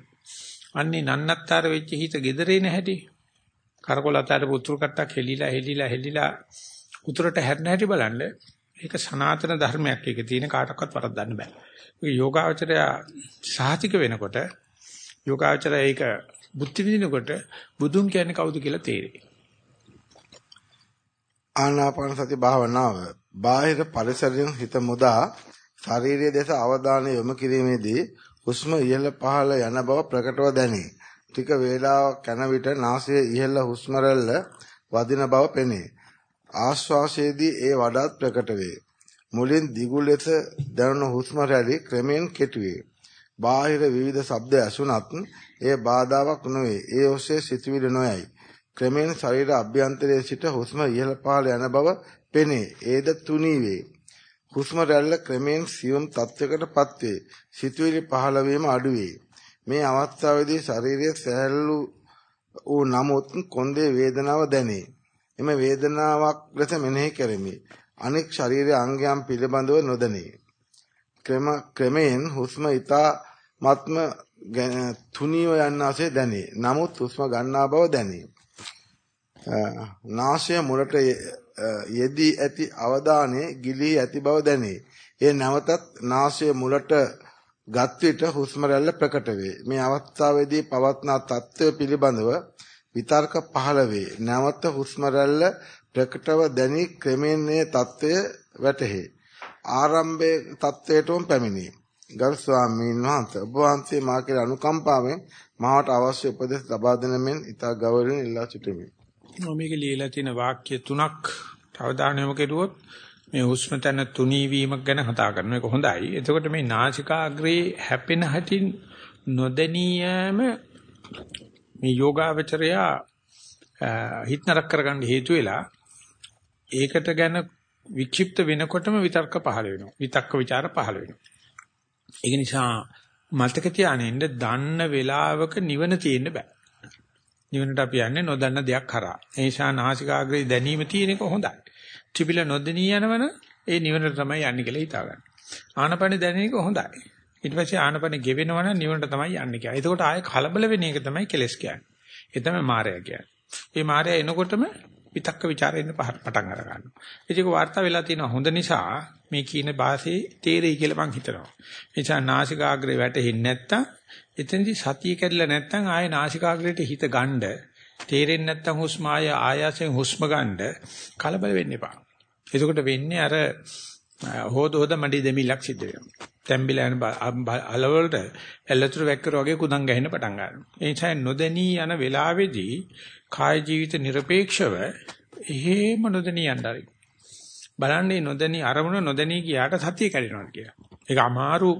අන්නේ නන්නත්තර වෙච්ච හිත gedare නැහැටි. කරකොල අතට උතුරු කට්ටක් හෙලිලා හෙලිලා හෙලිලා උතුරට හැරෙන හැටි බලන්න ඒක සනාතන ධර්මයක්. ඒක තියෙන කාටවත් වරද්දන්න බෑ. ඒක යෝගාචරය සාහිතික වෙනකොට යෝගාචරය ඒක බුද්ධ විදිනකොට බුදුන් කියන්නේ කවුද කියලා තේරෙයි. ආනාපාන සති භාවනාව බාහිර පරිසරයෙන් හිත මුදා ශාරීරික දේශ අවධානය යොමු කිරීමේදී හුස්ම ඉහළ පහළ යන බව ප්‍රකටව දැනේ. ටික වේලාවක් යන විට නාසයේ ඉහළ හුස්ම වදින බව පෙනේ. ආශ්වාසයේදී ඒ වඩාත් ප්‍රකට වේ. මුලින් දිගු ලෙස දැනුණු හුස්ම රැලි ක්‍රමෙන් කෙටි වේ. බාහිර විවිධ ශබ්ද ඇසුණත් එය බාධාවක් නොවේ. ඒ ඔස්සේ සිතුවිලි නොයයි. ක්‍රමෙන් ශරීර අභ්‍යන්තරයේ සිට හුස්ම ඉහළ පහළ යන බව පෙනේ. ඒද තුනී වේ. හුස්ම රැල්ල ක්‍රමෙන් සියුම් තත්වයකටපත් වේ. සිතුවිලි පහළ වීම අඩු වේ. මේ අවස්ථාවේදී ශරීරයේ සැහැල්ලු වූ නමුත් කොන්දේ වේදනාව දැනේ. එම වේදනාවක් ලෙස මෙනෙහි කරමි. අනෙක් ශරීරයේ අංගයන් පිළිබඳව නොදැනේ. ක්‍රම ක්‍රමයෙන් හුස්ම ඊතාත්ම තුනිය යන්න ASCII දැනේ. නමුත් හුස්ම ගන්නා බව දැනේ. නාසය මුලට යෙදී ඇති අවධානයේ ගිලී ඇති බව දැනේ. ඒ නැවතත් නාසය මුලට ගත් විට හුස්ම රැල්ල ප්‍රකට වේ. මේ අවස්ථාවේදී පවත්නා තත්ත්වය පිළිබඳව විතර්ක 15 නැවත හුස්ම ප්‍රකටව දැනි ක්‍රමෙන්නේ தত্ত্বය වැටහි ආරම්භයේ தত্ত্বයටම පැමිණි ගරු ස්වාමීන් වහන්සේ ඔබ වහන්සේ මා කෙරේ අනුකම්පාවෙන් මාවට අවශ්‍ය උපදෙස් ලබා දෙන මෙන් ඉතා ගෞරවයෙන් ඉල්ලා සිටිමි. මේක ලියලා තියෙන වාක්‍ය තුනක් අවධානය යොමු කෙරුවොත් මේ හුස්ම තන තුනී වීමක් ගැන කතා කරනවා. ඒක හොඳයි. එතකොට මේ නාසිකාග්‍රේ හැපෙන හැටි නොදැනියම මේ යෝගාවචරයා හිතනරක් කරගන්න හේතු වෙලා ඒකට ගැන වික්ෂිප්ත වෙනකොටම විතර්ක පහළ වෙනවා. විතක්ක ਵਿਚාර පහළ වෙනවා. ඒක නිසා මතක තියාගෙන දන්න වේලාවක නිවන තියෙන්න බෑ. නිවනට අපි යන්නේ නොදන්න දෙයක් කරා. ඒ නිසා නාසිකාග්‍රේ දැනීම තියෙන එක හොඳයි. ත්‍රිපිල නොදෙනී යනවන ඒ නිවනට තමයි යන්නේ කියලා හිතා ගන්න. ආනපන දැනෙන එක හොඳයි. ඊට පස්සේ ආනපන ගෙවෙනවා නම් නිවනට තමයි යන්නේ කියලා. එතකොට ආයේ කලබල වෙන එක තමයි කෙලස් කියන්නේ. ඒ තමයි මායя කියන්නේ. මේ මායя එනකොටම විතක්ක ਵਿਚාරෙන්න පටන් අර ගන්නවා. ඒක වාර්තා වෙලා තියෙනවා හොඳ නිසා මේ කියන භාෂේ තේරෙයි කියලා මං හිතනවා. ඒ නිසා නාසිකාග්‍රේ වැටෙන්නේ නැත්තම් එතෙන්දී සතිය කැඩලා නැත්තම් ආයේ නාසිකාග්‍රේට හිත ගන්න තේරෙන්නේ නැත්තම් හුස්ම ආය ආයසෙන් හුස්ම ගන්න කලබල වෙන්න එපා. එතකොට වෙන්නේ අර හොද හොද මඩි දෙමිලක් සිද්ධ වෙනවා. තැම්බිලා යන අලවලට ඇල්ලතුරු වැක්කර වගේ කුඳන් ගැහෙන්න පටන් ගන්නවා. ඒ නිසා නොදෙනී යන වෙලාවේදී කාය ජීවිත নিরপেক্ষව එහෙම නොදෙනී යන්නරි. බලන්නේ නොදෙනී අරමුණ නොදෙනී ගියාට සතිය කැඩෙනවා කියලා. ඒක අමාරු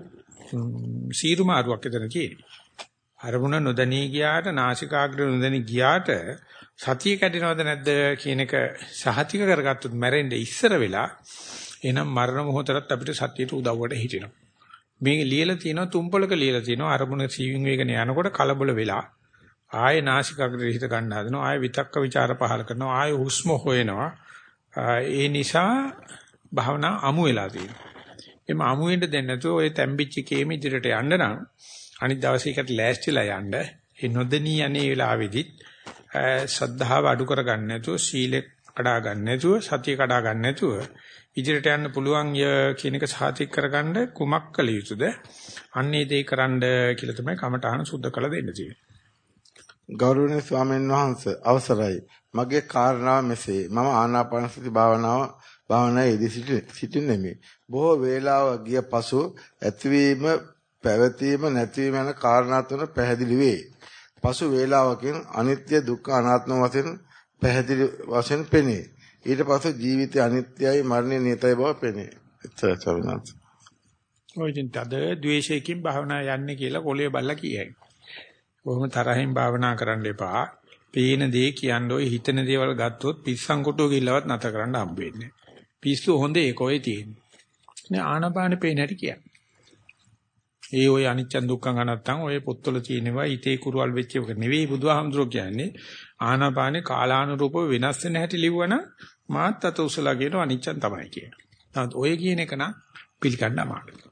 සීරු මාරුවක් එතන තියෙන්නේ. අරමුණ නොදෙනී ගියාට නාසිකාග්‍ර නොදෙනී ගියාට සතිය කැඩෙනවද නැද්ද කියන එක සහතික කරගත්තොත් මැරෙන්න ඉස්සර වෙලා එහෙනම් මරණ මොහොතට අපිට සතියට උදව්වට හිටිනවා. මේක ලියලා තියෙනවා තුම්පලක ලියලා තියෙනවා අරමුණ සීවිං වේගන යනකොට කලබල වෙලා ආයේ නාසිකාග්‍රේ හිත ගන්න හදනවා ආයේ විතක්ක ਵਿਚාර පහල කරනවා ආයේ හුස්ම හොයනවා. ඒ නිසා භාවනා අමු වෙලා තියෙනවා. එම අමු වෙන්න දෙන්නේ නැතුව ඔය තැම්බිච්ච කේම ඉදිරියට යන්න නම් අනිත් දවසේ එකට ලෑස්තිලා යන්න ඒ නොදෙනී යන්නේ වෙලාවෙදිත් ශ්‍රද්ධාව අඩු කරගන්න නැතුව සීලෙ කඩා ගන්න නැතුව සතිය කඩා ගන්න නැතුව ඉදිරියට යන්න පුළුවන් ය කියන එක සාතික කරගන්න කුමක් කළ යුතුද? අන්නේ දේ කරන්න කියලා තමයි කමඨාන සුද්ධ කළ දෙන්න තියෙන්නේ. ගෞරවනීය ස්වාමීන් වහන්සේ අවසරයි. මගේ කාරණාව මෙසේ. මම ආනාපාන සති භාවනාව භාවනාවේදී සිටින්නේ. බොහෝ වේලාව ගිය පසු ඇතිවීම පැවතීම නැතිවීම යන කාරණා තුන පැහැදිලි වේ. පසු වේලාවකින් අනිත්‍ය දුක්ඛ අනාත්ම වශයෙන් පැහැදිලි වශයෙන් පෙනේ. ඊට පස්සේ ජීවිතය අනිත්‍යයි මරණය නියතයි බව පෙනේ. එච්චරයි ස්වාමීනාත්. ඔය ඉතින් තද ද්වේෂයකින් භාවනා යන්නේ කියලා කොලේ බල්ලා කියයි. කොහොම තරහින් භාවනා කරන්න එපා. පේන දේ කියන්නේ ඔය හිතන දේවල් ගත්තොත් පිස්සන් කොටුව ගිල්ලවත් නැත කරන්න හම්බ වෙන්නේ. පිස්සු හොඳ ඒකෝයි තියෙන්නේ. නේ ආනපාන පේන හැටි කියන්නේ. ඒ ඔය අනිච්ච දුක්ඛ අනත්තං ඔය පොත්වල තියෙනවා ඊතේ කුරුවල් වෙච්ච එක නෙවෙයි බුදුහාමුදුරුවෝ කියන්නේ ආනාපානේ කාලානුරූපව වෙනස් වෙන හැටි ලිව්වනම් මාත් අත උසලා කියන අනිච්චන් තමයි කියන්නේ. නමුත් ඔය කියන එක නම් පිළිගන්න අමාරුයි.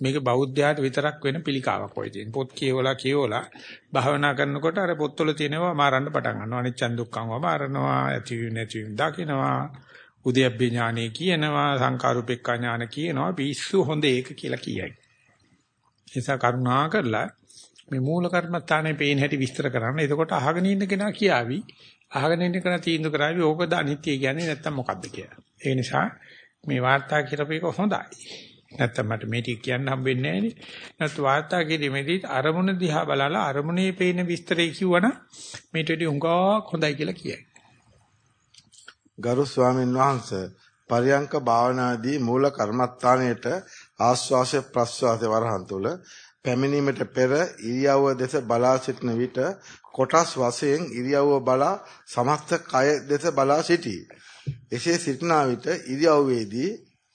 මේක බෞද්ධයාට විතරක් වෙන පිළිකාවක් වගේ තියෙන. පොත් කියවලා කියවලා භාවනා කරනකොට අර පොත්වල තියෙනවා මාරන්න පටන් ගන්නවා. අනිච්චන් දුක්ඛං වමාරනවා, ඇති නැති දකින්නවා. උද්‍යප්ප ඥානෙ කියනවා, සංකාරුපෙක්ඛ ඥාන කියනවා. පිස්සු හොඳ ඒක කියලා කියයි. නිසා කරුණා කරලා මේ මූල කර්මස්ථානයේ පේන හැටි විස්තර කරන්න. එතකොට අහගෙන ඉන්න කෙනා කියාවි. අහගෙන ඉන්න කෙනා තීන්දුව කරાવી ඕකද අනිත්‍ය කියන්නේ නැත්තම් මොකද්ද කියලා. ඒ නිසා මේ වාර්තා කියලාපේක හොඳයි. නැත්තම් මට මේ ටික කියන්න හම්බෙන්නේ නැහැ නේ. නැත්නම් වාර්තා කිරීමේදී අරමුණ දිහා බලලා අරමුණේ පේන විස්තරය කිව්වනම් මේට වඩා හුඟක් හොඳයි කියලා කියයි. ගරු ස්වාමීන් වහන්සේ පරියංක භාවනාදී මූල කර්මස්ථානයේට ආස්වාස ප්‍රස්වාස වරහන් තුල පැමිණීමට පෙර ඉරියව්ව දෙස බලා සිටින විට කොටස් වශයෙන් ඉරියව්ව බලා සමස්ත කය දෙස බලා සිටී. එසේ සිටනා විට ඉරියව්වේදී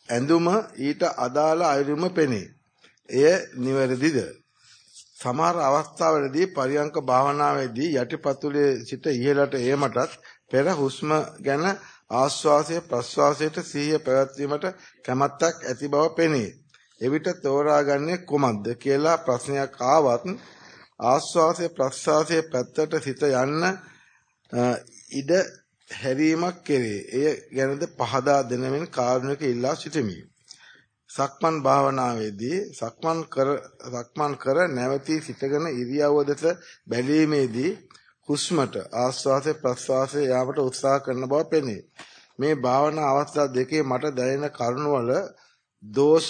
ඇඳුම ඊට අදාළ අයුරුම පෙනේ. එය නිවැරදිද? සමහර අවස්ථාවලදී පරියංක භාවනාවේදී යටිපතුලේ සිට ඉහළට ඒමටත් පෙර හුස්ම ගැන ආශ්වාසය ප්‍රශ්වාසයට සිහිය පැවැත්වීමට කැමැත්තක් ඇති බව පෙනේ. එවිට තෝරාගන්නේ කුමක්ද කියලා ප්‍රශ්නයක් ආවත් ආශ්වාසය ප්‍රශ්වාසයේ පැත්තට සිත යන්න ඉඩ හැරීමක් කෙරේ. එය ගැනද පහදා දෙනමින් කාරුණික ඉල්ලා සිටිමි. සක්මන් භාවනාවේදී සක්මන් කර සක්මන් කර නැවතී සිටගෙන ඉරියව්ව දෙස බැලීමේදී හුස්මට ආස්වාසය ප්‍රස්වාසය යාමට උත්සාහ කරන බව පෙනේ. මේ භාවනා අවස්ථා දෙකේ මට දැනෙන කරුණවල දෝෂ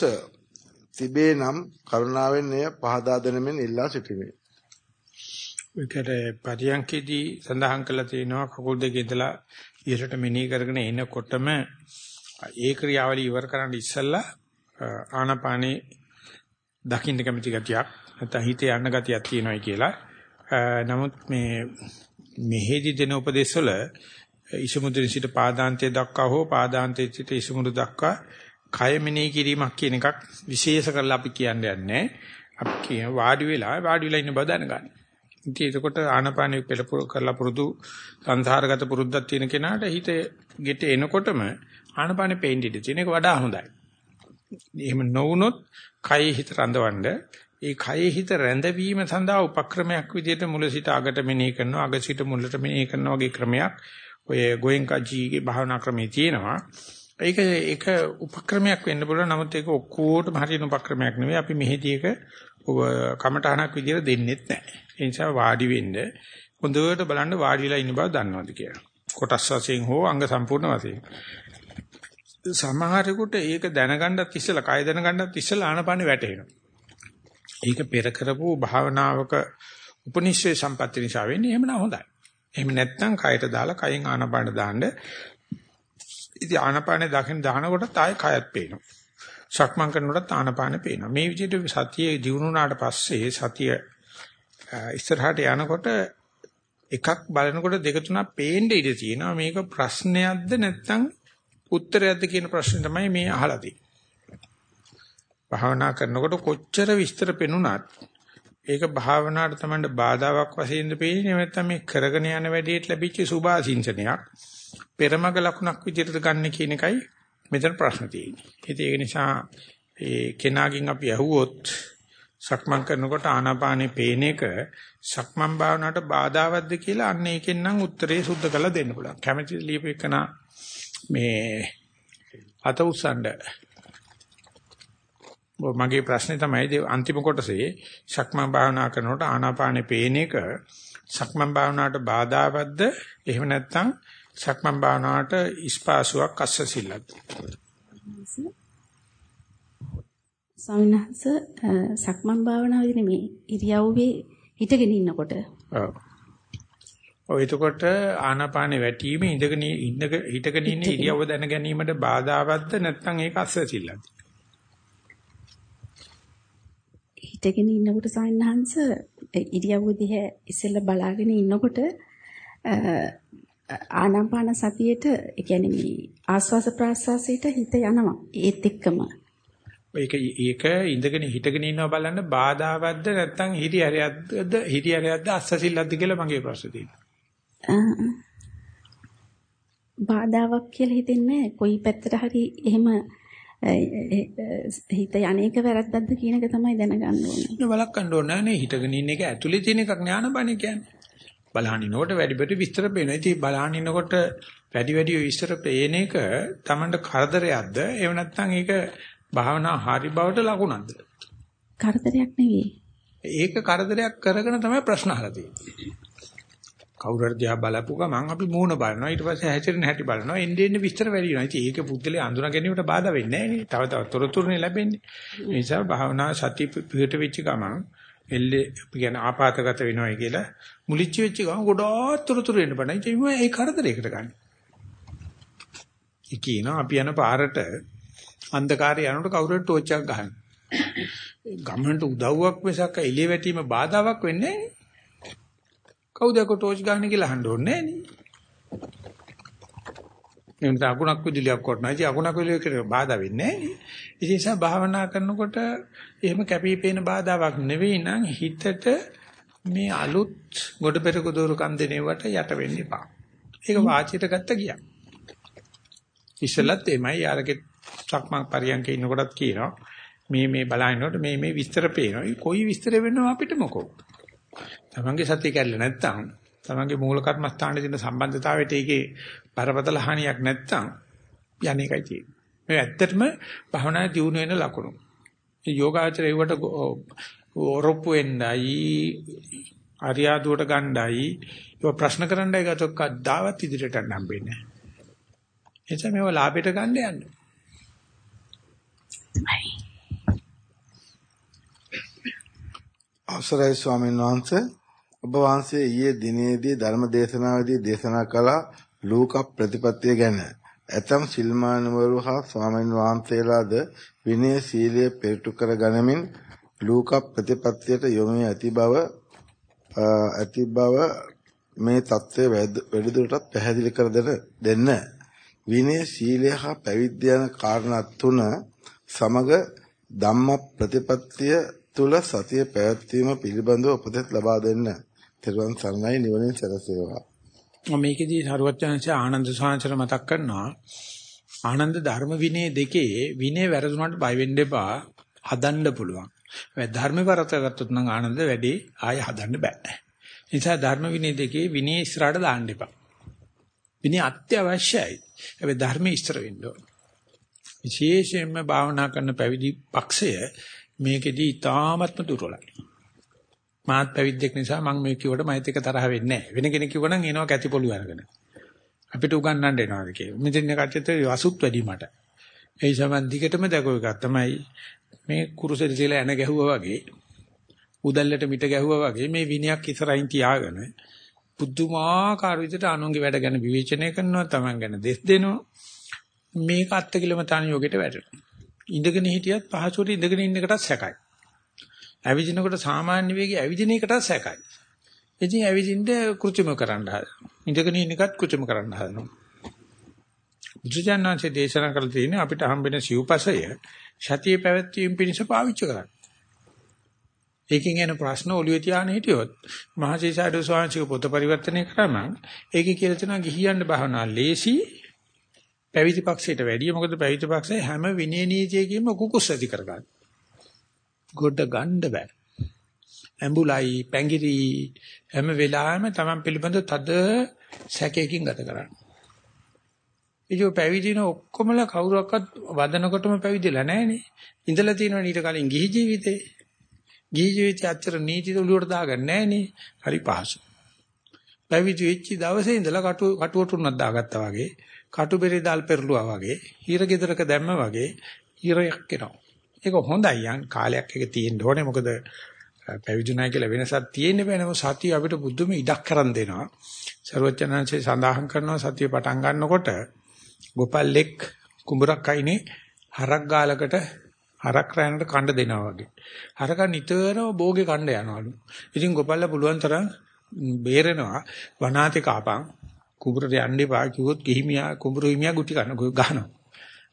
තිබේ නම් කරුණාවෙන් එය පහදා දෙනමින් ඉල්ලා සිටිමි. විකට පරියන්කේදී සඳහන් කළා තියෙනවා කකුල් දෙක ඉඳලා ඉහළට මෙනෙහි කරගෙන එනකොටම ඒ ක්‍රියාවලිය ඉවර කරන්න ඉස්සෙල්ලා ආනාපානේ දකින්න කැමති ගතියක් නැත්නම් හිතේ යන්න ගතියක් තියෙනවායි කියලා. නමුත් මේ මෙහෙදි දෙන උපදේශවල ඉසමුද්‍රෙන් සිට පාදාන්තය දක්වා හෝ පාදාන්තයේ සිට ඉසමුද්‍ර දක්වා කය මෙනෙහි කිරීමක් කියන එකක් විශේෂ කරලා අපි කියන්නේ නැහැ. අපි කියන වාඩි වෙලා වාඩි වෙලා ඉන්න බව දැනගන්න. ඉතින් එතකොට ආනාපානෙ පෙළපුර කරලා පුරුදු සංසාරගත පුරුද්දක් තියෙන කෙනාට හිත ගෙට එනකොටම ආනාපානෙ පේන්න ඉඩ තියෙන එක වඩා හොඳයි. එහෙම නොවුනොත් කයෙ හිත රඳවන්න ඒ කයෙ හිත රැඳවීම සඳහා උපක්‍රමයක් විදිහට මුල සිට අගට මෙනෙහි කරනවා අග සිට මුලට මෙනෙහි කරනවා වගේ ක්‍රමයක් ඔය ගෝයන්කාජීගේ භාවනා ක්‍රමයේ තියෙනවා ඒක ඒක උපක්‍රමයක් වෙන්න පුළුවන් නමුත් ඒක ඔක්කොටම හරියන උපක්‍රමයක් නෙවෙයි අපි මෙහෙදී ඒක කමටහනක් විදිහට දෙන්නෙත් නැහැ ඒ නිසා වාඩි වෙන්න හොඳට බලන්න වාඩි වෙලා ඉන්න බව දන්නවද කියලා කොටස් වශයෙන් හෝ අංග සම්පූර්ණ වශයෙන් සමහරෙකුට ඒක දැනගන්නත් ඉස්සලා කය දැනගන්නත් ඉස්සලා ආනපානෙ වැටෙනවා. ඒක පෙර කරපු භාවනාවක උපනිශ්‍රේ සම්පatti නිසා වෙන්නේ එහෙමනම් හොඳයි. එහෙම නැත්නම් කයට දාලා කයෙන් ආනපාන දාන්න. ඉතින් ආනපානේ දකින්න දානකොට ආයෙ කයත් පේනවා. සක්මන් කරනකොටත් ආනපානේ පේනවා. මේ විදිහට සතියේ දිනුනාට පස්සේ සතිය ඉස්සරහට යනකොට එකක් බලනකොට දෙක තුනක් පේන්න ඉඩ තියෙනවා. මේක ප්‍රශ්නයක්ද නැත්නම් උත්තරයක්ද කියන ප්‍රශ්නේ තමයි මේ අහලා තියෙන්නේ. භාවනා කරනකොට කොච්චර විස්තර පෙනුනත් ඒක භාවනාවට තමයි බාධාවක් වශයෙන්ද පේන්නේ නැත්නම් මේ කරගෙන යන වැඩේට ලැබිච්ච සුභාසින්චනයක් පෙරමග ලකුණක් විදිහට ගන්න කියන එකයි මෙතන ප්‍රශ්න තියෙන්නේ. ඉතින් ඒක නිසා ඒ කෙනාගෙන් අපි අහුවොත් සක්මන් කරනකොට ආනාපානේ පේන එක සක්මන් භාවනාවට බාධාවත්ද කියලා අන්න ඒකෙන් නම් උත්තරේ සුද්ධ කරලා දෙන්න පුළුවන්. කැමැති ලියපෙකනා මේ අත උස්සන්න මගේ ප්‍රශ්නේ තමයි අන්තිම කොටසේ සක්මන් භාවනා කරනකොට ආනාපානෙ පේන එක සක්මන් භාවනාවට බාධාවත්ද එහෙම නැත්නම් සක්මන් භාවනාවට ඉස්පාසුවක් අස්සසිල්ලක්ද ස්වාමීන් සක්මන් භාවනාවේදී මේ ඉරියව්වේ හිටගෙන ඉන්නකොට. ඔව්. එතකොට ආනාපානේ වැටීම ඉඳගෙන ඉන්න හිටගෙන ඉන්න ඉරියව්ව දැන ගැනීමට බාධාවත්ද නැත්නම් ඒක අස්සසිල්ලක්ද? හිටගෙන ඉන්නකොට සායනහංශ ඉරියව්ව දිහා ඉස්සෙල්ලා බලාගෙන ඉන්නකොට ආනාපාන සතියේට ඒ කියන්නේ මේ ආස්වාස ප්‍රාස්වාසයට හිත යනවා. ඒත් එක්කම. ඒක ඒක ඉඳගෙන හිටගෙන ඉන්නවා බලන්න බාධාවත්ද නැත්නම් හිරියරයක්ද හිරියරයක්ද අස්සසිල්ලක්ද කියලා මගේ ප්‍රශ්නේ තියෙනවා. බාධාවක් කියලා හිතෙන්නේ කොයි පැත්තට හරි එහෙම හිත යන්නේක වැරද්දක්ද කියන එක තමයි දැනගන්න ඕනේ. නේ බලක්න්න ඕනේ. නෑ හිතගෙන ඉන්න එක ඇතුලේ තියෙන එකක් ඥානපණ කියන්නේ. බලහනිනකොට වැඩි වැඩි විස්තර පේනවා. ඉතින් බලහනිනකොට වැඩි වැඩි විස්තර පේන එක Tamanට කරදරයක්ද? එහෙම නැත්නම් ඒක භාවනා හරි බවට ලකුණක්ද? කරදරයක් නෙවෙයි. ඒක කරදරයක් කරගෙන තමයි ප්‍රශ්න අහලා තියෙන්නේ. කවුරු හරි දිහා බලපු ගමන් අපි මූණ බලනවා ඊට පස්සේ හැසිරෙන හැටි බලනවා එන්නේ එන්නේ විස්තර වැඩි වෙනවා ඉතින් ඒක පුද්ගලයා අඳුනා ගැනීමට බාධා වෙන්නේ නැහැ නේ තව තව තොරතුරුනේ ලැබෙන්නේ ඒ නිසා භාවනා සති පිට වෙච්ච ගමන් එල්ලේ අපි කියන ආපాతගත වෙනවයි කියලා මුලිච්ච වෙච්ච ගමන් ගොඩාක් තොරතුරු එන්න බෑ ඉතින් මේ කරදරයකට ගන්න. ඒ කියනවා අපි යන පාරට අන්ධකාරය යනකොට කවුරු හරි ටෝච් එකක් ගහන. ගමන්ට උදව්වක් මිසක් එළිය වැටීම බාධාවක් වෙන්නේ නැහැ කවුද අක ටෝච් ගන්න කියලා අහන්න ඕනේ නෑනේ. එන්න අකුණක් විදුලියක් කොටනවා. ඉතින් අකුණක් විදුලියකට බාධා වෙන්නේ නෑනේ. ඒ නිසා භාවනා කරනකොට එහෙම කැපිපේන බාධාවක් නෙවෙයි නම් හිතට මේ අලුත් ගොඩ පෙරක දෝරු කන්දේනේවට යට වෙන්න එපා. ඒක වාචිත ගත්ත ගියා. ඉස්සෙල්ලත් එමය අරගේ සක්මන් පරියන්ක ඉන්නකොටත් කියනවා මේ මේ බලනකොට මේ මේ විස්තර පේනවා. කොයි විස්තර වෙනව අපිට මොකෝ. තමන්ගේ සතිය කැඩලා නැත්තම් තමන්ගේ මූල කර්මස්ථානයේ තියෙන සම්බන්ධතාවයට ඒකේ බරපතල හානියක් නැත්තම් යන්නේ එකයි තියෙන්නේ. මේ ඇත්තටම භවනා දියුණු වෙන ලකුණු. යෝගාචරය ඒවට ඔරොප්පු වෙන්නයි අරියාදුවට ගණ්ඩායි ඒක ප්‍රශ්න කරන්නයි ගතොත් කද්දාවත් ඉදිරියට යන්න හම්බෙන්නේ නැහැ. එතකොට මේව ලාභයට ගන්න යන්න. අවසරයි ස්වාමීන් වහන්සේ ඔබ වහන්සේ ඊයේ දිනේදී ධර්ම දේශනාවේදී දේශනා කළ ලෝක ප්‍රතිපත්තිය ගැන ඇතම් සිල්මානවරු හා ස්වාමීන් වහන්සේලාද විනය සීලය පෙරටු කර ගනිමින් ලෝක ප්‍රතිපත්තියට යොමු ඇති බව ඇති බව මේ தත්ත්වය වැඩිදුරටත් පැහැදිලි කර දෙන්න විනය සීලය හා පැවිද්ද යන කාරණා තුන සමග ධම්ම ප්‍රතිපත්තිය තුල සතිය පැවැත්වීම පිළිබඳව උපදෙස් ලබා දෙන්න. තෙරුවන් සරණයි නිවනින් සැරසේවා. මේකෙදී සරුවච්චන්සේ ආනන්ද සාංශර මතක් කරනවා ආනන්ද ධර්ම විනය දෙකේ විනය වැරදුනට බය වෙන්න එපා හදන්න පුළුවන්. ඒ ධර්ම වරතගත්තොත් නම් ආනන්ද වැඩි ආය හදන්න බෑ. නිසා ධර්ම විනය දෙකේ විනය ඉස්සරහට දාන්න එපා. විනය අත්‍යවශ්‍යයි. හැබැයි ධර්ම ඉස්සර වෙන්න ඕන. විශේෂයෙන්ම භාවනා කරන පැවිදි පක්ෂය මේකෙදී ඊටාත්ම දුර්වලයි. මාත් පැවිද්දෙක් නිසා මම මේ කිව්වට මයිත් එක තරහ වෙන්නේ නැහැ. වෙන කෙනෙක් කිව්වනම් එනවා කැති පොළු අරගෙන. අපිට උගන්වන්න එනවාද කියලා. මෙතන කට්ටියට වසුත් වැඩි මට. ඒ සමන් දිගටම දකෝ එකක් තමයි මේ කුරුසෙට තියලා එන ගැහුවා වගේ උදැල්ලට මිට ගැහුවා වගේ මේ විනයක් ඉස්සරහින් තියාගෙන පුදුමාකාර විදිහට අනුන්ගේ වැඩ ගැන විවේචනය කරනවා Taman ගැන දෙස් දෙනවා මේක අත්කිලම තන යෝගයට වැටෙනවා ඉඳගෙන හිටියත් පහසුවට ඉඳගෙන ඉන්න එකටත් සැකයි ඇවිදිනකොට සාමාන්‍ය වේගයේ ඇවිදින එකටත් සැකයි. ඉතින් ඇවිදින්න කෘත්‍රිම කරන්න හදනවා. ඉඳගෙන ඉන්න එකත් කෘත්‍රිම කරන්න හදනවා. බුදුජානනාංශයේ දේශනා කරලා තියෙන්නේ අපිට හම්බෙන සිව්පසය සතිය පැවැත්වීම පිණිස පාවිච්චි කරන්න. ඒකෙන් එන ප්‍රශ්න ඔළුවේ තියාගෙන හිටියොත් මහසීසාරද ස්වාමීන් පොත පරිවර්තනය කරාම ඒකේ කියලා තියෙනවා ගිහියන්න භාවනා ලේසි පැවිදි පක්ෂයට වැඩිය. මොකද පැවිදි පක්ෂය හැම විනය නීතියකින්ම කුකුස් ඇති කරගන්න. ගොඩ ගන්න බෑ. ඇඹුලයි පැංගිරි හැම වෙලාවෙම Taman පිළිබඳ තද සැකයකින් ගත කරන්න. ඉතින් පැවිදින ඔක්කොමලා කවුරක්වත් වදනකොටම පැවිදිලා නැහනේ. ඉඳලා තියෙනවා ඊට කලින් ගිහි ජීවිතේ. ගිහි ජීවිතය අච්චර නීති උළුවට දාගන්නේ නැහනේ. හරි පහසු. පැවිදි වෙච්ච දවසේ ඉඳලා කටු කටුවටුන්නක් දාගත්තා වගේ, කටු බෙරේ දාල් පෙරළුවා වගේ, හීර ගෙදරක දැම්ම වගේ හීරයක් එනවා. ඒක හොඳයි යන් කාලයක් එක තියෙන්න ඕනේ. මොකද පැවිදුණා කියලා වෙනසක් තියෙන්න බෑ නේද? සතිය අපිට බුදුම ඉඩක් කරන් දෙනවා. ਸਰවඥාන්සේ සඳහන් කරනවා සතිය පටන් ගන්නකොට ගොපල්ලෙක් කුඹරක් අයිනේ හරක් ගාලකට හරක් රැනට කණ්ඩ දෙනවා වගේ. හරක නිතරම භෝගේ කණ්ඩ යනවලු. ඉතින් ගොපල්ලා පුළුවන් තරම් බේරෙනවා වනාතේ කාපන් කුඹරට යන්න එපා කිව්වොත් ගිහිමියා කුඹුරු හිමියා ගුටි කන ගහනවා.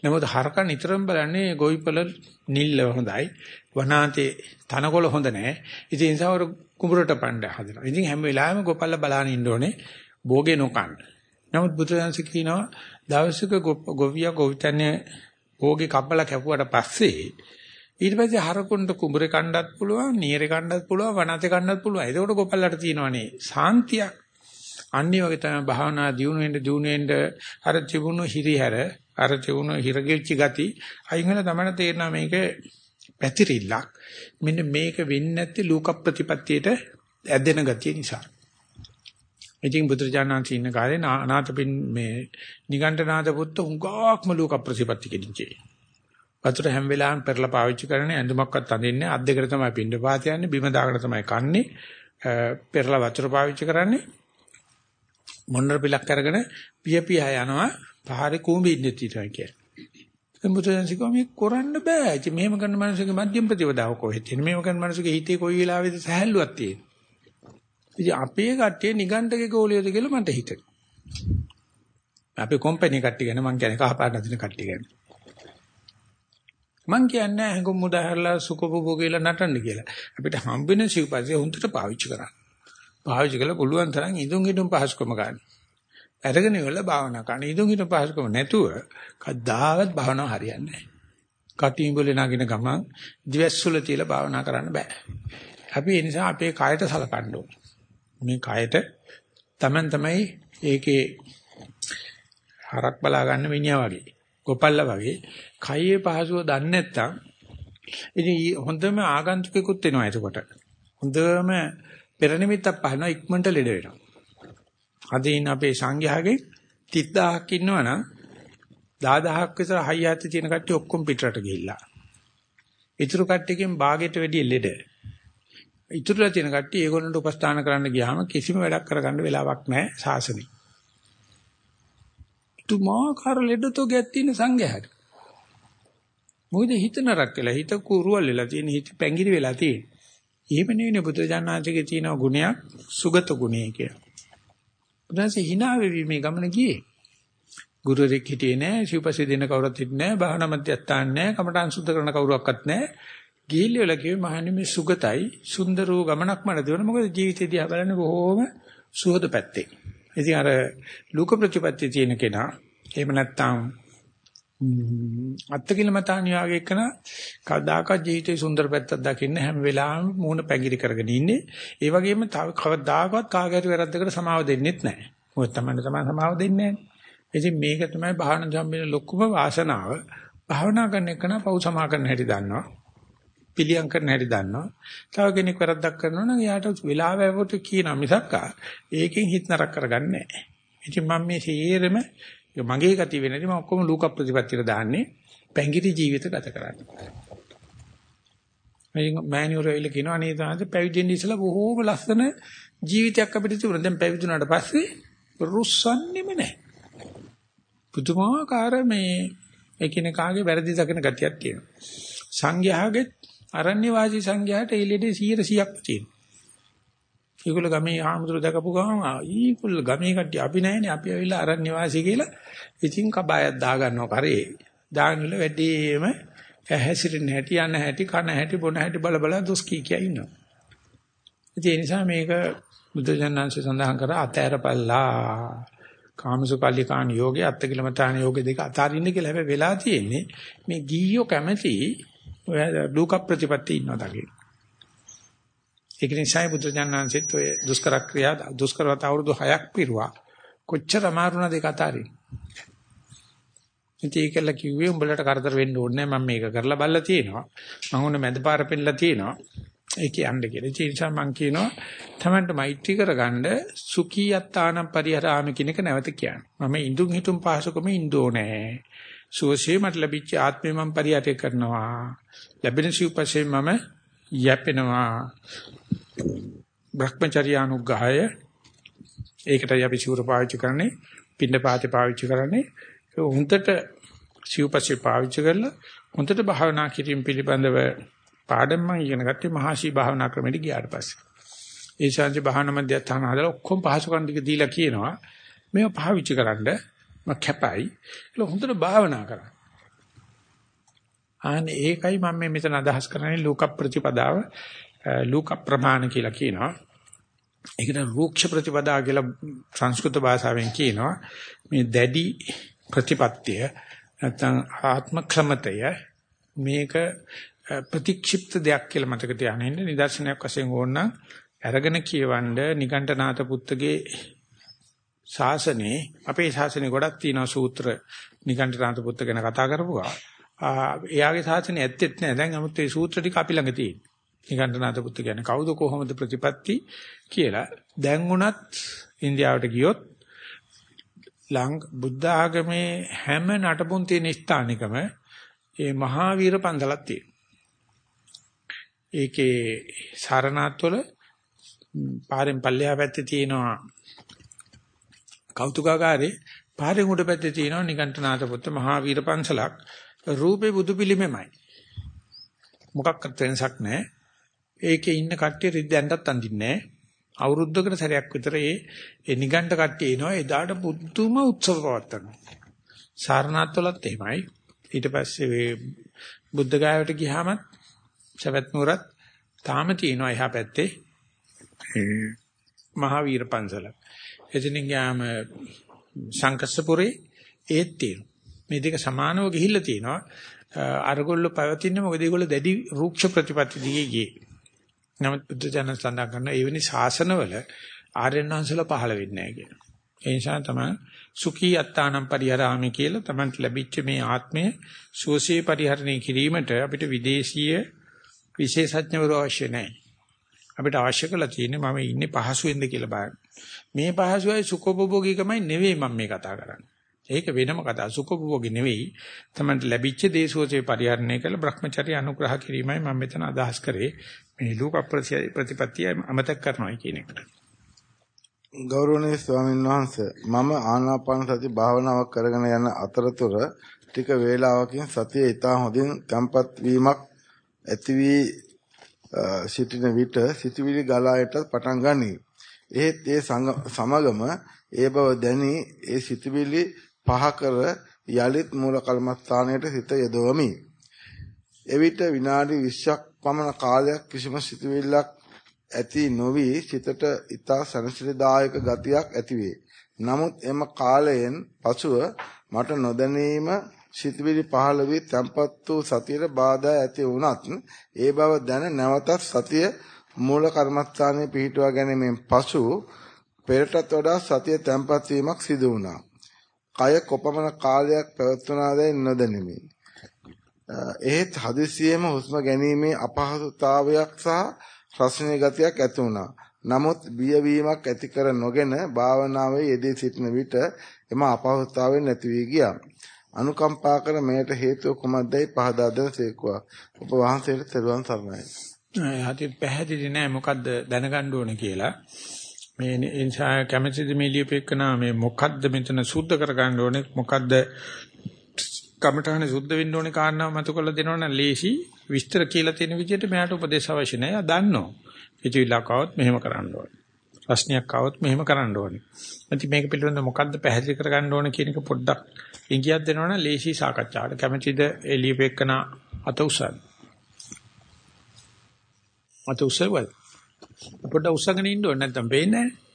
නමුත් හරක නිතරම බලන්නේ ගොවිපළ නිල්ල හොඳයි. වනාතේ තනකොළ හොඳ නැහැ. ඉතින් ඒ නිසා කුඹරට පණ්ඩ හදනවා. ඉතින් හැම වෙලාවෙම ගොපල්ලා බලන ඉන්න ඕනේ භෝගේ නොකන්න. නමුත් බුදුරජාණන් කියනවා දවසක ගොවියා ගොවිතැනේ ඕගේ කබ්බලා කැපුවට පස්සේ ඊට පස්සේ හරකුන්ට කුඹුරේ කණ්ඩත් පුළුවන්, නීරේ කණ්ඩත් පුළුවන්, වනාතේ කණ්ඩත් පුළුවන්. එතකොට ගොපල්ලට තියෙනවනේ සාන්තියක්. අනිත් වගේ තමයි භාවනා දියුණු වෙන්න දියුණු වෙන්න අර තිබුණු හිරිහැර, අර තිබුණු හිරගෙච්ච ගති අයින් වෙන තමයි තේරෙනවා මේක පැතිරිල්ලක්. මෙන්න මේක වෙන්නේ නැත්තේ ලෝක ප්‍රතිපත්තියට ඇදෙන ගතිය නිසා. ඉතින් බුදුරජාණන් ඉන්න කාලේ අනාථපින් මේ නිගණ්ඨනාථ පුත්ත උංගාක්ම ලෝක ප්‍රතිපත්ති කෙනිච්චේ. වතුර හැම වෙලාවෙම පෙරලා පාවිච්චි කරන්නේ ඇඳුමක්වත් අඳින්නේ අත් දෙකට තමයි පින්න පාත යන්නේ බිම දාගෙන තමයි කන්නේ පෙරලා වතුර පාවිච්චි කරන්නේ මොන්නර පිලක් අරගෙන පිය පිය යනවා පහරේ කූඹි ඉන්නේ තියනවා කියන්නේ. එම්බුතෙන්සිකෝ මේ කරන්න බෑ. ඉතින් මෙහෙම කරන මිනිස්සුගේ මධ්‍යම ප්‍රතිපදාව කොහෙද තියෙන්නේ? මෙහෙම කරන මිනිස්සුගේ හිතේ කොයි වෙලාවෙද සැහැල්ලුවක් තියෙන්නේ? ඉතින් අපේ කට්ටිය නිගණ්ඨගේ ගෝලියද කියලා මට හිතෙනවා. අපේ කම්පැනි කට්ටිය ගැන මම කියන්නේ කහපාට නදින කට්ටිය ගැන. මං කියන්නේ හැඟුම් මුදාහැරලා සුඛභෝග කියලා නටන්න කියලා. අපිට හම්බෙන සිව්පස්සේ හුන්දට පාවිච්චි කරන්න. පාවිච්චි කළා පුළුවන් තරම් ඉදුම් ඉදුම් පහසුකම ගන්න. අරගෙන ඉවරලා භාවනා කරන. ඉදුම් හිට පහසුකම නැතුව කද්දාවත් භාවනාව හරියන්නේ නැහැ. කටින් ගොල්ලේ නගින ගමන් දිවස්සුල තියලා භාවනා කරන්න බෑ. අපි ඒ නිසා අපේ කායට සලකන්න ඕනේ. මේ කායට Taman තමයි ඒකේ හරක් බලා ගන්න මිනිහා වගේ. ගොපල්ලා වගේ කයේ පහසුව දන්නේ නැත්තම් ඉතින් හොඳම ආගන්තුකෙකුත් වෙනවා එතකොට. හොඳම පෙර නිමිත්තක් පහනවා ඉක්මනට ලෙඩ වෙනවා. අද ඉන්න අපේ සංඝයාගේ 30000ක් ඉන්නවනම් 10000ක් විතර හයියත් තියෙන කට්ටිය ඔක්කොම පිටරට ගිහිල්ලා. ඊතුරු කට්ටියකින් භාගයට වැඩිය ලෙඩ. ඊතුරුලා තියෙන කට්ටිය ඒගොල්ලන්ට උපස්ථාන කරන්න ගියාම කිසිම වැඩක් කරගන්න වෙලාවක් නැහැ සාසනෙ. තුමාකාර ලෙඩතෝ ගැත් තියෙන සංඝයාට. මොකද හිත නරක වෙලා හිත කුරුවල් වෙලා තියෙන හිත පැංගිරි වෙලා තියෙන. එහෙම නෙවෙයි බුදුජානනාථගේ තියෙන ගුණයක් සුගත ගුණය කියලා. බුදුන්සේ hina වෙවි මේ ගමන ගියේ. ගුරුවරයෙක් හිටියේ නෑ, සිව්පස්සේ දෙන්න කවුරුත් හිටියේ නෑ, භාවනා මධ්‍යස්ථාන නෑ, කමඨාන් සුද්ධ කරන කවුරක්වත් නෑ. ගිහිල්ල වල කිව්වේ මහන්නේ මේ සුගතයි, සුන්දර වූ ගමනක් මට දෙවන මොකද ජීවිතේ දිහා බලන්නේ බොහොම සුහද පැත්තේ. ඉතින් අර ලෝක ප්‍රතිපත්තිය තියෙන කෙනා එහෙම නැත්නම් අත්කිලමතාන් යාගේ එකන කවදාකවත් ජීවිතේ සුන්දර පැත්තක් දකින්න හැම වෙලාවෙම මූණ පැංගිරි කරගෙන ඉන්නේ. ඒ වගේම තව කවදාකවත් කාගෑරි වැරද්දකට සමාව දෙන්නෙත් නැහැ. මොකද තමයි තමයි සමාව දෙන්නේ නැහැ. ඉතින් මේක තමයි භාවනා සම්බන්ධ ලොකුම වාසනාව. භාවනා කරන එක නම් පව් සමා කරන හැටි දන්නවා. පිළියම් කරන හැටි දන්නවා. තව කෙනෙක් වැරද්දක් කරනවා නම් එයාට වෙලාව ඇවොත් කියන මිසක් ඒකෙන් හිත නරක කරගන්නේ නැහැ. ඉතින් මම මේ සියරම මගේ ගතිය වෙනදී මම ඔක්කොම ලූක ප්‍රතිපත්තියට දාන්නේ පැංගිරි ජීවිත ගත කරන්න. මම මෑනියුරෙල් කියනවා අනේ තාන්ත පැවිදෙන්න ඉස්සලා බොහෝම ලස්සන ජීවිතයක් අපිට තිබුණා. දැන් පැවිදුණාට පස්සේ රුස්සන්නේම නැහැ. පුදුමාකාර මේ එකිනෙකාගේ වැරදි දකින ගතියක් තියෙනවා. සංඝයාගේ අරණ්‍ය වාසී සංඝයාට එළියේදී 100%ක් තියෙනවා. ඒගොල්ල ගමේ ආමුදුර දැකපු ගමන් ඊගොල්ල ගමේ කට්ටිය අපි නැහැනේ අපි ඇවිල්ලා අරණ්‍ය වාසී කියලා ඉතින් කබායක් දා ගන්නවා කරේ. දාගන්නල වැඩිම හැසිරෙන හැටි යන හැටි කන හැටි බොන හැටි බල බල දුස් කී කිය ඉන්නවා. ඒ නිසා මේක බුදුජානන්සේ සඳහන් කර අතෑරපල්ලා කාමසුකල්ලිකාණ යෝගේ අත්තිකිලමතාන යෝගේ දෙක අතාරින්න කියලා හැබැයි වෙලා තියෙන්නේ මේ ගීයෝ කැමැති ඔය ලෝක ප්‍රතිපත්ති ඉන්නවා දකින්න. ඒක නිසා බුදුජානන්සෙත් ඔය දුෂ්කර ක්‍රියා දුෂ්කරවත අවුරුදු 6ක් පිරුවා. කොච්චර අමාරුණද ඒක අතාරින්න. ඉතින් ඒකල කිව්වේ උඹලට කරදර වෙන්න ඕනේ නැහැ මම මේක කරලා බලලා තියෙනවා. මම උන මැද පාර පෙන්නලා තියෙනවා. ඒක යන්න කියලා. ඒ නිසා මම කියනවා තමන්ට මෛත්‍රී කරගන්න සුඛී යත්තානම් පරිහරාම කියන එක නැවත කියන්න. මම ඉඳුන් හිටුම් පහසුකම ඉඳෝ නැහැ. සුවසේ මට ලැබිච්ච ආත්මය මම පරිහරණය කරනවා. ලැබෙන සිව්පස්සේ මම යැපෙනවා. භ්‍රමචර්ය අනුග්‍රහය ඒකටයි අපි සිවුර පාවිච්චි කරන්නේ පින්න පාතේ පාවිච්චි කරන්නේ හොඳට සිව්පස්සේ පාවිච්චි කරලා හොඳට භාවනා කිරීම පිළිබඳව පාඩම් මම ඉගෙන ගත්තේ මහසි භාවනා ක්‍රමෙට ගියාට පස්සේ. ඒ ශාන්ති භාවනා මධ්‍යස්ථාන හදලා ඔක්කොම පහසුකම් ටික දීලා කියනවා මේව පාවිච්චි කරන්න මම කැපයි. ඒක හොඳට භාවනා කරා. අනේ ඒකයි මම මෙතන අදහස් කරන්නේ ලෝක ප්‍රතිපදාව ලෝක ප්‍රමාණ කියලා කියනවා. ඒකට රූක්ෂ ප්‍රතිපදා කියලා සංස්කෘත භාෂාවෙන් කියනවා. මේ දැඩි ප්‍රතිපත්තිය නැත්නම් ආත්ම ක්‍රමතය මේක ප්‍රතික්ෂිප්ත දෙයක් කියලා මතක තියාගෙන ඉන්න නිදර්ශනයක් වශයෙන් ඕනනම් අරගෙන කියවන්න නිකණ්ඨනාත පුත්තගේ ශාසනේ අපේ ශාසනේ ගොඩක් තියෙනවා සූත්‍ර නිකණ්ඨනාත පුත්ත ගැන කතා කරපුවා. එයාගේ ශාසනේ ඇත්තෙත් නෑ. දැන් 아무ත් ඒ සූත්‍ර ටික අපි ළඟ තියෙනවා. නිකණ්ඨනාත පුත්ත කියන්නේ කවුද කොහොමද ප්‍රතිපatti කියලා. දැන් උනත් ඉන්දියාවට ගියොත් ලං බුද්ධ ආගමේ හැම නටබුන් තියෙන ස්ථානිකම ඒ මහාවීර පන්දලක් තියෙනවා. ඒකේ සාරනාත්වල පාරෙන් පල්ලෙහා පැත්තේ තියෙනවා කෞතුකාගාරේ පාරෙන් උඩ පැත්තේ තියෙනවා නිකණ්ඨනාත පුත්ත මහාවීර පන්සලක් රූපේ බුදු පිළිමෙමයි මොකක්වත් වෙනසක් නැහැ ඒකේ ඉන්න කට්ටිය රිද්දෙන්ටත් අඳින්නේ අවුරුද්දකට සැරයක් විතර ඒ ඒ නිගණ්ඨ කට්ටිය එනවා එදාට පුදුම උත්සව පවත්වනවා සාරනාත්වලත් එහෙමයි ඊට පස්සේ මේ බුද්ධ ගායවට ගියාම සවැත් නුවරත් තාම තියෙනවා එහා පැත්තේ මහාවීර පන්සල. එතනින් ගියාම සංකස්සපුරේ ඒත් තියෙනවා. මේ දෙක සමානව ගිහිල්ලා තියෙනවා. අරගොල්ලෝ පැවතින්නේ මොකද ඒගොල්ලෝ දැඩි රූක්ෂ ප්‍රතිපත්ති දිගේ ගියේ. නමුත් බුද්ධ ජනක සඳහන් කරන එවැනි ශාසනවල ආර්යනාංශල පහළ වෙන්නේ නැහැ කියන. ඒ නිසා තමයි සුඛී අත්තානම් පරිහරාමි කියලා තමයි ලැබිච්ච මේ ආත්මය සුවසේ පරිහරණය කිරීමට අපිට විදේශීය විශේෂඥවරු අවශ්‍ය නැහැ. අපිට අවශ්‍ය කරලා තියෙන්නේ මම ඉන්නේ පහසුවෙන්ද කියලා බලන්න. මේ පහසුවයි සුඛෝපභෝගීකමයි නෙවෙයි මම මේ කතා කරන්නේ. ඒක වෙනම කතා. සුඛෝපභෝගී නෙවෙයි. තමයි ලැබිච්ච දේශෝසේ පරිහරණය කළ Brahmacharya අනුග්‍රහ කිරීමයි මම මෙතන අදහස් කරේ. මේ ලෝක ප්‍රතිපත්තිය අමතක කරනවා කියන එකට. ගෞරවනීය ස්වාමීන් වහන්සේ මම ආනාපාන සති භාවනාවක් කරගෙන යන අතරතුර ටික වේලාවකින් සතිය ඊටා හොඳින් තැම්පත් වීමක් ඇති වී සිටින විට සිතුවිලි ගලායට පටන් ගනී. එහෙත් ඒ සමගම ඒ බව දැනි ඒ සිතුවිලි පහ කර යලිත් මූල කර්මස්ථානයට සිත යොදවමි. එවිට විනාඩි 20ක් පමණ කාලයක් කිසිම සිතුවිල්ලක් ඇති නොවි සිතට ඊතා සනසිරදායක ගතියක් ඇතිවේ. නමුත් එම කාලයෙන් පසුව මට නොදැනීම සිතවිලි පහළ වී තැම්පත් වූ සතියට බාධා ඇති වුණත් ඒ බව දැන නැවතත් සතිය මූල කර්මස්ථානයේ පිහිටුවා ගැනීමෙන් පසු පෙරටත් වඩා සතිය තැම්පත් වීමක් සිදු වුණා. කය කොපමණ කාලයක් පැවතුනාදැයි නොදැනෙමි. එහෙත් හදිසියෙම හුස්ම ගැනීමේ අපහසුතාවයක් සහ රසණීය ගතියක් ඇති වුණා. නමුත් බියවීමක් ඇති කර නොගෙන භාවනාවේ යෙදී සිටින විට එම අපහසුතාවය නැති වී ගියා. අනුකම්පා කර මෙයට හේතුව කුමක්දයි පහදා දෙන සේකුවා. ඔබ වහන්සේට තෙරුවන් සරණයි. හරි පැහැදිලි නෑ මොකද්ද දැනගන්න ඕනේ කියලා. මේ නිසා කැමැතිද මේ ලියපෙන්නා මේ මොකද්ද මෙතන සුද්ධ කරගන්න ඕනේ මොකද්ද කමඨහනේ සුද්ධ වෙන්න ඕනේ කාරණාව මතු කරලා දෙනවනම් ලේසි විස්තර කියලා තියෙන විදිහට මෙයාට උපදේශ අවශ්‍ය නැහැ. ආ දන්නවා. පිටිවිලකවත් මෙහෙම කරන්න ඕනේ. ප්‍රශ්නයක් આવොත් මෙහෙම කරන්න ඕනේ. ඉතින් මේක පිළිබඳව මොකද්ද පැහැදිලි කරගන්න ඕනේ කියන එක පොඩ්ඩක් ඉඟියක් දෙනවනම් ලේසි සාකච්ඡාවට. කැමැතිද එළියපෙන්නා අත උසන්. අත උසවලා පොඩ්ඩක් උසගෙන ඉන්න ඕනේ නැත්නම් පේන්නේ නැහැ.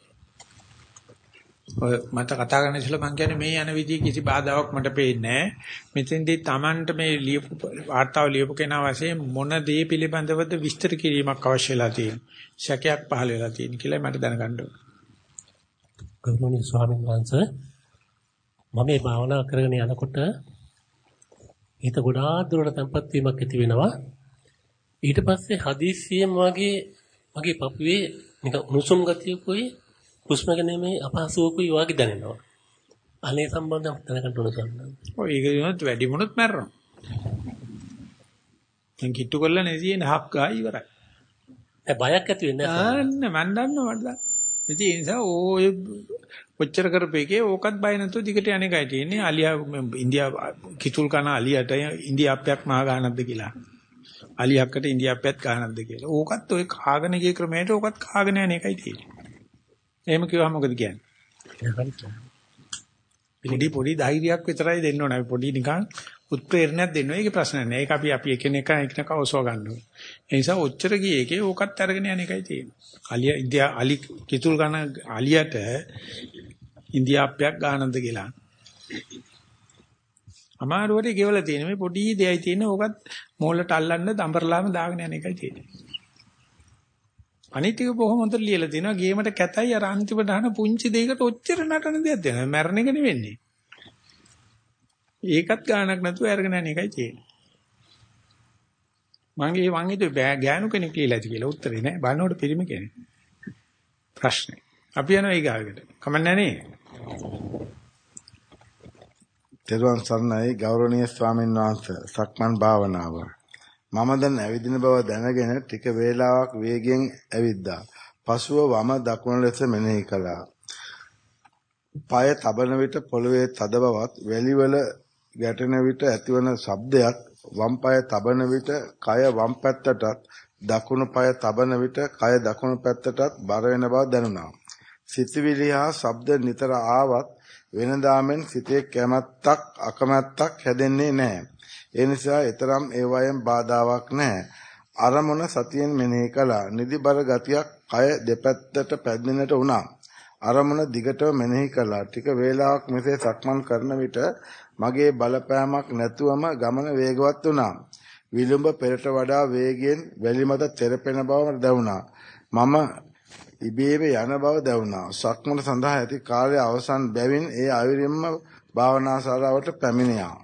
ඔය මට කතා කරන්න ඉස්සෙල්ලා මම කියන්නේ මේ යන විදිහ කිසි බාධාවක් මට පේන්නේ නැහැ. මෙතෙන්දී Tamanට මේ ලියපු වාර්තාව ලියපු කෙනා වශයෙන් මොන දේ පිළිබඳවද විස්තර කිරීමක් අවශ්‍ය වෙලා තියෙන්නේ. සැකයක් පහළ වෙලා තියෙන කියලා මට දැනගන්න ඕන. ගෞරවනීය ස්වාමීන් වහන්සේ මම මේ භාවනා කරගෙන යනකොට හිත ගොඩාක් දුරට තැම්පත් වීමක් ඇති වෙනවා. ඊට පස්සේ හදිස්සියෙම වගේ මගේ පපුවේ නිකන් උණුසුම් ගතියකුයි හුස්ම ගැනීමේ අපහසුවකුයි වගේ දැනෙනවා. අනේ සම්බන්ධව දැනගන්න ඕන සම්බන්ධ. ඔය ඒක දිනත් වැඩි මොනොත් මැරෙනවා. දැන් කිට්ටු කරලා නැති වෙන හක් ගා ඉවරයි. ඒ බයක් ඇති වෙන්නේ නැහැ. අන්න මන් දන්නවා මට. ඉතින් ඒ නිසා ඔය ඔච්චර කරපේකේ ඕකත් බය නැතුව දිගට යන එකයි තියෙන්නේ. අලියා ඉන්දියා කිතුල් කන අලියට ඉන්දියාප්පයක් මහා ගන්නක්ද කියලා. අලියක්කට ඉන්දියාප්පයක් ගන්නක්ද කියලා. ඕකත් ඔය කාගෙන ගිය ක්‍රමයට ඕකත් කාගෙන යන එකයි තියෙන්නේ. එහෙම කිව්වම මොකද කියන්නේ? පොඩි පොඩි ධෛර්යයක් විතරයි දෙන්න ඕනේ. පොඩි නිකන් උත්ප්‍රේරණයක් දෙන්න ඕනේ. ඒකේ ප්‍රශ්න නැහැ. ඒක අපි අපි එකිනෙක එකිනෙක ඔසව ගන්න ඕනේ. ඒ නිසා ඔච්චර ගියේ එකේ ඕකත් අරගෙන යන එකයි තියෙන්නේ. අලිය ඉන්දියා අලි කිතුල් ගන්න අලියට ඉන්දියාප්පයක් ගන්නද කියලා. අමාරුවට ගෙවලා තියෙන මේ පොඩි දෙයයි තියෙන ඕකත් මෝලට අල්ලන්න දඹරලාම දාගෙන යන එකයි තියෙන්නේ. අනිත් ටික බොහොම හොඳට ලියලා තිනවා ගේමට කැතයි අර අන්තිම දාන පුංචි දෙයකට ඔච්චර නටන දෙයක් දෙනවා මැරණ එක නෙවෙන්නේ. ඒකත් ගානක් නැතුව අරගෙන යන එකයි තියෙන්නේ. මගේ මං හිතුවේ ගෑනු කෙනෙක් කියලා ඇති කියලා. උත්තරේ නෑ. බලනකොට පිරිමි කෙනෙක්. ප්‍රශ්නේ. අපි යනවා ඊගාවකට. කමන්නේ නේ තෙරුවන් සරණයි ගෞරවනීය ස්වාමීන් වහන්සේ සක්මන් භාවනාව මම දැන් ඇවිදින බව දැනගෙන ටික වේලාවක් වේගෙන් ඇවිද්දා. පසුව වම දකුණ ලෙස මෙනෙහි කළා. পায় තබන විට පොළවේ තද බවත් වැලිවල ගැටෙන විට ඇතිවන ශබ්දයක් වම් පාය තබන විට කය වම් පැත්තටත් දකුණු පාය තබන විට කය දකුණු පැත්තටත් බර වෙන බව දැනුණා. සිතවිලි හා ශබ්ද නිතර ආවත් වෙනදාමෙන් සිතේ කැමැත්තක් අකමැත්තක් හැදෙන්නේ නැහැ. ඒ නිසා ඊතරම් ඒ වයන් බාධාවක් නැහැ. අරමුණ සතියෙන් මෙනෙහි කළා. නිදිබර ගතියක් කය දෙපැත්තට පැද්දෙන්නට වුණා. අරමුණ දිගටම මෙනෙහි කළා. ටික වේලාවක් මෙසේ සක්මන් කරන විට මගේ බලපෑමක් නැතුවම ගමන වේගවත් වුණා. විලුඹ පෙරට වඩා වේගයෙන් වැලි මත තෙරපෙන බව දැනුණා. මම ඉබේම යන බව දැනුණා. සක්මන සඳහා ඇති කාලය අවසන් බැවින් ඒ අවිරින්ම භාවනා ශාලාවට පැමිණියා.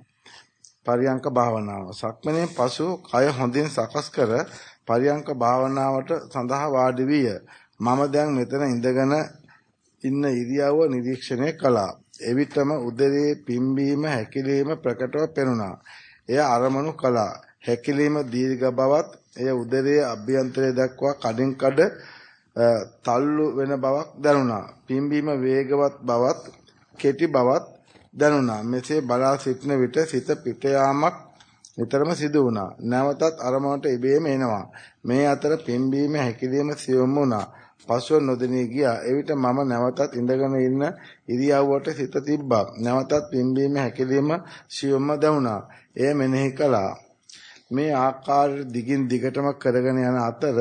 පරියංක භාවනාව. සක්මනේ පසු කය හොඳින් සකස් කර පරියංක භාවනාවට සඳහා වාඩි විය. මම දැන් මෙතන ඉඳගෙන ඉන්න ඉරියව්ව නිරීක්ෂණය කළා. එවිටම උදරයේ පිම්බීම හැකිලිම ප්‍රකටව පෙනුණා. එය අරමුණු කළා. හැකිලිම දීර්ඝ බවත් එය උදරයේ අභ්‍යන්තරය දක්වා කඩින් කඩ තල්ලු වෙන බවක් දැනුණා. පිම්බීම වේගවත් බවත් කෙටි බවත් දැනුණා. මෙසේ බලා සිටන විට සිත පිට යාමක් නිතරම සිදු වුණා. නැවතත් අරමුණට ඉබේම එනවා. මේ අතර පිම්බීම හැකිලිම සියුම් වුණා. පසුව නොදෙනී ගියා. එවිට මම නැවතත් ඉඳගෙන ඉන්න ඉරියව්වට සිත තිබ්බා. නැවතත් පිම්බීම හැකිලිම සියුම්ම දැනුණා. එය මෙනෙහි කළා. මේ ආකාරයට දිගින් දිගටම කරගෙන යන අතර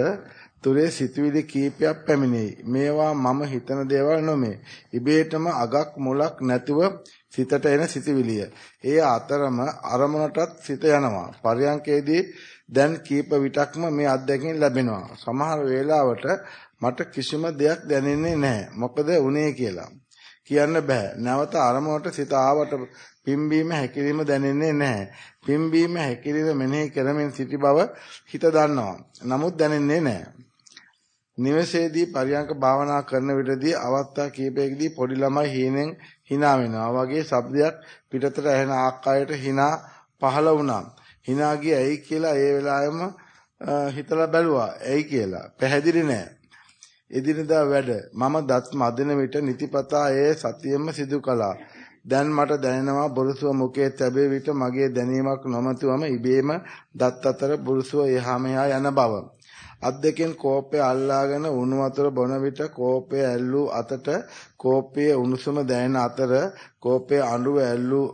තුරේ සිතුවිලි කීපයක් පැමිණෙයි. මේවා මම හිතන දේවල් නොමේ. ඉබේටම අගක් මුලක් නැතුව සිතට එන සිතුවිලිය. ඒ අතරම අරමුණටත් සිත යනවා. පරයන්කේදී දැන් කීප විටක්ම මේ අත්දැකීම් ලැබෙනවා. සමහර වෙලාවට මට කිසිම දෙයක් දැනෙන්නේ නැහැ. මොකද උනේ කියලා. කියන්න බෑ. නැවත අරමුණට සිත ආවට පිම්බීම හැකිලිම දැනෙන්නේ නැහැ. පිම්බීම හැකිලිම මෙනෙහි කරමින් සිටි බව හිත දන්නවා. නමුත් දැනෙන්නේ නැහැ. නිවසේදී පරියංක භාවනා කරන විටදී අවස්ථා කීපයකදී පොඩි ළමයි හීනෙන් hina වෙනවා වගේ ශබ්දයක් පිටතට ඇහෙන ආකාරයට hina පහළ වුණා. hina ගිය ඇයි කියලා ඒ වෙලාවෙම හිතලා බැලුවා. ඇයි කියලා. පැහැදිලි නෑ. එදිනදා වැඩ මම දත් මදින විට නිතිපතා ඒ සතියෙම සිදු කළා. දැන් මට දැනෙනවා බුරුසුව මුඛයේ තැබේ විට මගේ දැනීමක් නොමැතිවම ඉබේම දත් අතර බුරුසුව එහා මෙහා යන බව. අත් දෙකෙන් කෝපය අල්ලාගෙන උණු වතුර බොන විට කෝපය ඇල්ලූ අතට කෝපයේ උණුසුම දැනෙන අතර කෝපයේ අඬුව ඇල්ලූ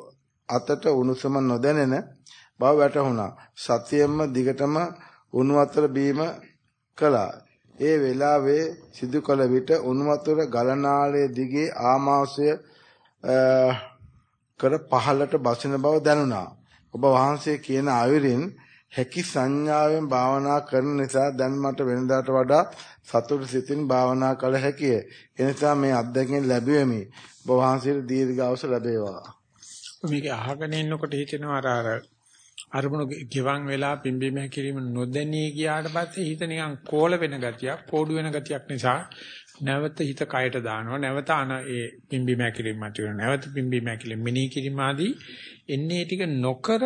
අතට උණුසුම නොදැනෙන බව වැටහුණා. සතියෙම දිගටම උණු වතුර බීම කළා. ඒ වෙලාවේ සිදු කළ විට උණු වතුර ගලනාලයේ දිගේ ආමාශය කර පහළට බසින බව දැනුණා. ඔබ වහන්සේ කියන ආයුරින් හැකි සංඥාවෙන් භාවනා කරන නිසා දැන් මට වෙනදාට වඩා සතුට සිතින් භාවනා කළ හැකිය. එනිසා මේ අත්දැකීම් ලැබුවෙමි. ඔබ වහන්සේට දීර්ඝායුෂ ලැබේවා. මේක අහගෙන ඉන්නකොට හිතෙනවා අර අර අරමුණු ගිවන් වෙලා පිම්බීම හැකිරීම නොදැනී ගියාට පස්සේ හිත නිකන් කෝල වෙන ගතියක්, පොඩු වෙන ගතියක් නිසා නැවත හිත කයට දානවා. නැවත අන ඒ පිම්බීම හැකිරීම මත වෙනවා. නැවත පිම්බීම හැකිරීම මිනී කිරීම ආදී එන්නේ ටික නොකර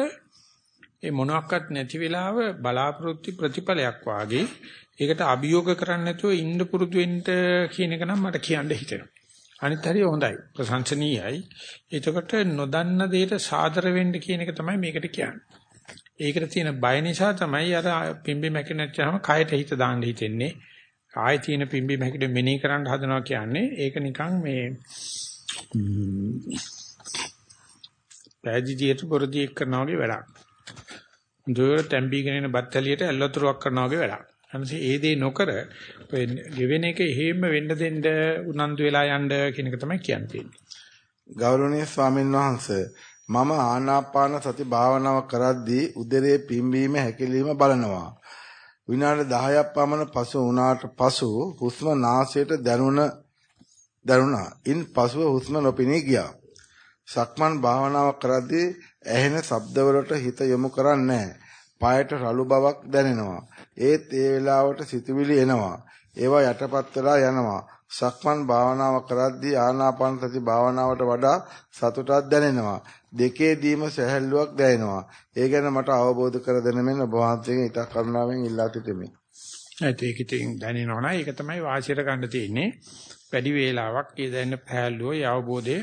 ඒ මොනක්වත් නැති වෙලාව බලාපොරොත්තු ප්‍රතිඵලයක් වාගේ ඒකට අභියෝග කරන්නේ නැතුව ඉන්න පුරුදු වෙන්න කියන එක නම් මට කියන්න හිතෙනවා. අනිත් හරිය හොඳයි. ප්‍රශංසනීයයි. එතකොට නොදන්න දෙයට සාදර වෙන්න කියන එක තමයි මේකට කියන්නේ. ඒකට තියෙන බය නිසා තමයි අර පිම්බි මැකිනච්චාම කයට හිත දාන්න හිතෙන්නේ. ආයෙ තියෙන පිම්බි මැකිට මෙනෙහි කරන්න හදනවා කියන්නේ ඒක නිකන් මේ පැහැදිලියට පොරදී එක් කරනවා වගේ වැඩක්. දුර තැම්බීගෙන එන බත්තලියට ඇල්ලතුරක් කරනවා වගේ වැඩක්. අනිත් ඒ දේ නොකර ගෙවෙන එක එහෙම වෙන්න දෙන්න උනන්දු වෙලා යන්න කියන එක තමයි කියන්නේ. ගෞරවනීය ස්වාමීන් වහන්සේ මම ආනාපාන සති භාවනාව කරද්දී උදරයේ පිම්බීම හැකිලිම බලනවා. විනාඩි 10ක් පමණ පසු වුණාට පසු හුස්ම නාසයට දැනුණ දැනුණා. ඉන් පසුව හුස්ම නොපෙනී ගියා. සක්මන් භාවනාව කරද්දී ඇහෙන ශබ්දවලට හිත යොමු කරන්නේ පායට රළු බවක් දැනෙනවා. ඒත් ඒ වෙලාවට සිතුවිලි එනවා. ඒවා යටපත් වෙලා යනවා. සක්මන් භාවනාව කරද්දී ආනාපාන සති භාවනාවට වඩා සතුටක් දැනෙනවා. දෙකේදීම සැහැල්ලුවක් දැනෙනවා. ඒ ගැන මට අවබෝධ කර දෙන මෙන්න ඔබ වහන්සේගෙන් ඊට කරුණාවෙන් ඉල්ලා සිටිමි. ඒක ඉතින් දැනෙනවනේ ඒක තමයි වාසියට ගන්න තියෙන්නේ. වැඩි වේලාවක් ඒ දැනෙන පහළුව අවබෝධයේ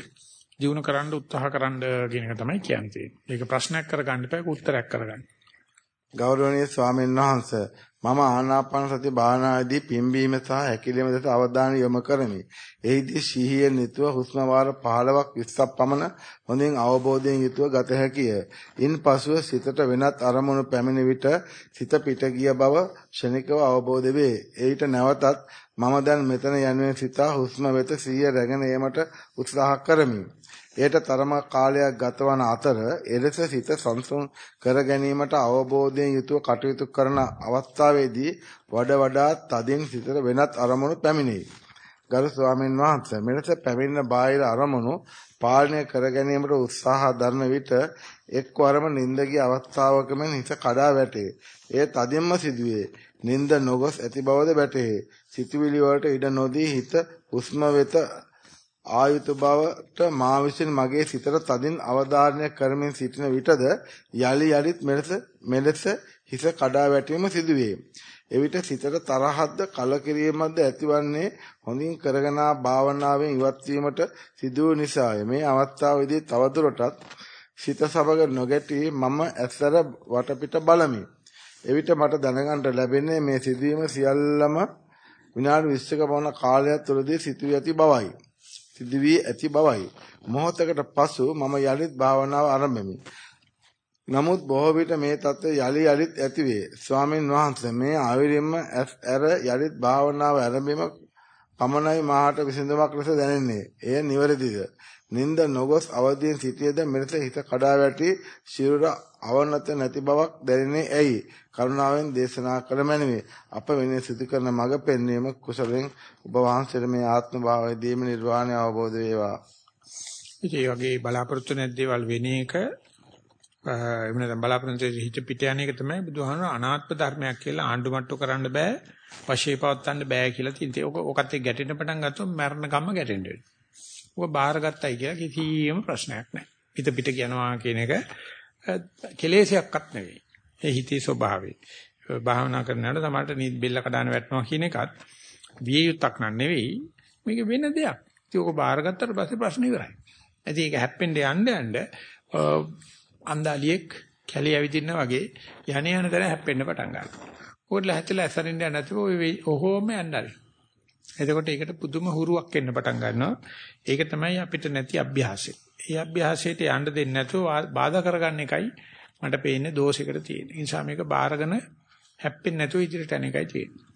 දිනු කරන්න උත්සාහ කරන්න කියන එක තමයි කියන්නේ. ඒක ප්‍රශ්නයක් කරගන්න එපා උත්තරයක් කරගන්න. ගෞරවනීය ස්වාමීන් වහන්සේ මම ආනාපාන සති භාවනාවේදී පිම්බීම සහ හැකිලිම දෙස අවධානය යොමු කරමි. එහිදී සිහියෙන් යුතුව හුස්ම වාර 15ක් 20ක් පමණ හොඳින් අවබෝධයෙන් යුතුව ගත හැකිය. ඉන්පසුව සිතට වෙනත් අරමුණු පැමිණි විට සිත පිට ගිය බව ක්ෂණිකව අවබෝධ වේ. එවිට නැවතත් මම දැන් මෙතන යනුවෙන් සිතා හුස්ම වෙත සිහිය රැගෙන ඒමට උත්සාහ කරමි. එයට තරම කාලයක් ගතවන අතර එලෙස සිත සංසුන් කර ගැනීමට අවබෝධයෙන් යුතුව කටයුතු කරන අවස්ථාවේදී වඩ වඩා තදින් සිතට වෙනත් අරමුණු පැමිණෙයි. ගරු ස්වාමීන් වහන්සේ මෙලෙස පැමිණෙන බාහිර අරමුණු පාලනය කර ගැනීමට උත්සාහ දරන විට එක්වරම නිින්දගිය අවස්ථාවකම හිත කඩා වැටේ. එය තදින්ම සිදුවේ. නිින්ද නොගොස් ඇති බවද වැටේ. සිතුවිලි වලට ඉඩ නොදී හිත හුස්ම වෙත ආයුතු බවට මා විසින් මගේ සිතට තදින් අවධාරණය කරමින් සිටින විටද යලි යලිත් මෙලෙස මෙලෙස හිස කඩා වැටීම සිදුවේ. එවිට සිතට තරහක්ද කලකිරීමක්ද ඇතිවන්නේ හොඳින් කරගෙන භාවනාවෙන් ඉවත් වීමට සිදු නිසාය. මේ අවස්ථාවේදී තවදුරටත් සිත සමග නොගැටි මම ඇස්සර වටපිට බලමි. එවිට මට දැනගන්න ලැබෙන්නේ මේ සිදුවීම සියල්ලම විනාඩි 20ක පමණ කාලයක් තුළදී සිදුවී ඇති බවයි. සිදුවී ඇති බවයි. මොහොතකට පසු මම යලිත් භාවනාව ආරම්භෙමි. නමුත් බොහෝ විට මේ தත්ත්වය යලි යලිත් ඇතිවේ. ස්වාමින් වහන්සේ මේ ආවිරින්ම ඇර යලිත් භාවනාව ආරම්භීම පමණයි මාහට විසඳුමක් ලෙස දැනෙන්නේ. එය නිවැරදිද? නිନ୍ଦ නොගොස් අවදියෙන් සිටියේද මෙලෙස හිත කඩා වැටි ශිරුර අවනත නැති බවක් දැනෙන්නේ ඇයි? කරුණාවෙන් දේශනා කළ මැනවි. අප වෙන සිදු කරන මඟ පෙන්වීම කුසලෙන් ඔබ වහන්සේට මේ ආත්ම භාවයේ දීම නිර්වාණය අවබෝධ වේවා. ඉතින් ඒ වගේ බලාපොරොත්තු නැති දේවල් වෙන එක එහෙම නැත්නම් බලාපොරොත්තු හිත පිට යන එක තමයි බුදුහාමර අනාත්ම ධර්මයක් කියලා ආණ්ඩුමට්ටු කරන්න බෑ වශයේ පවත්වන්න බෑ කියලා තියෙනවා. ඔක ඔකත් එක්ක ගැටෙන්න පටන් ගත්තොත් මරණ කම්ම ගැටෙන්න වෙනවා. ඔක බාරගත්තයි කියලා කිසිම ප්‍රශ්නයක් නැහැ. හිත පිට යනවා කියන එක කෙලෙසයක්වත් නෙවෙයි. ඒ හිතේ ස්වභාවය. භාවනා කරනකොට තමයි නිත් බෙල්ල කඩන වැටෙනවා කියන එකත් විය යුත්තක් නෙවෙයි. මේක වෙන දෙයක්. ඉතින් ඔක බාරගත්තට පස්සේ ප්‍රශ්න ඉවරයි. ඉතින් ඒක හැප්පෙන්න යන්න යන්න අන්දාලියෙක් කැලේ ඇවිදින්න වගේ යන යන තැන හැප්පෙන්න පටන් ගන්නවා. ඕකලා හැතලා ඇසරින්න නැතුව ඔය ඔහොම යන්නරි. එතකොට ඒකට පුදුම හුරුවක් එන්න පටන් ගන්නවා. ඒක තමයි අපිට නැති අභ්‍යාසය. ඒ අභ්‍යාසයට යන්න දෙන්නේ නැතුව බාධා කරගන්න එකයි මට පේන්නේ දෝෂයකට තියෙන්නේ. ඒ නිසා මේක බාරගෙන හැප්පෙන්නේ නැතුව ඉදිරියට යන එකයි තියෙන්නේ.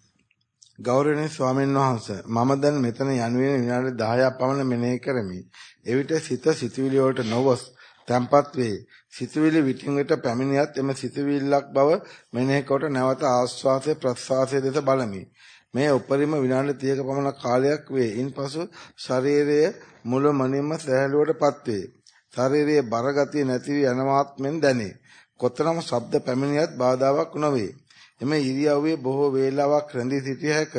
ගෞරවනීය ස්වාමීන් වහන්සේ මම දැන් මෙතන යනුවෙන් විනාඩි 10ක් පමණ මෙනෙහි කරමි. එවිට සිත සිතුවිලි වලට නොවස් තැම්පත් වේ. සිතුවිලි විටින් විට පැමිණියත් එම සිතුවිල්ලක් බව මෙනෙහි කොට නැවත ආස්වාසය ප්‍රස්වාසය දෙස බලමි. මේ උපරිම විනාඩි 30ක පමණ කාලයක් වේ. ඉන්පසු ශරීරයේ මුල මනින්ම සැහැල්ලුවටපත් වේ. ශරීරයේ බරගතිය නැති වී යනවාත්මෙන් දැනේ. කොතරම් ශබ්ද පැමිණියත් බාධාවක් නොවේ. එම ඉරියව්වේ බොහෝ වේලාවක් රැඳී සිටිය හැක.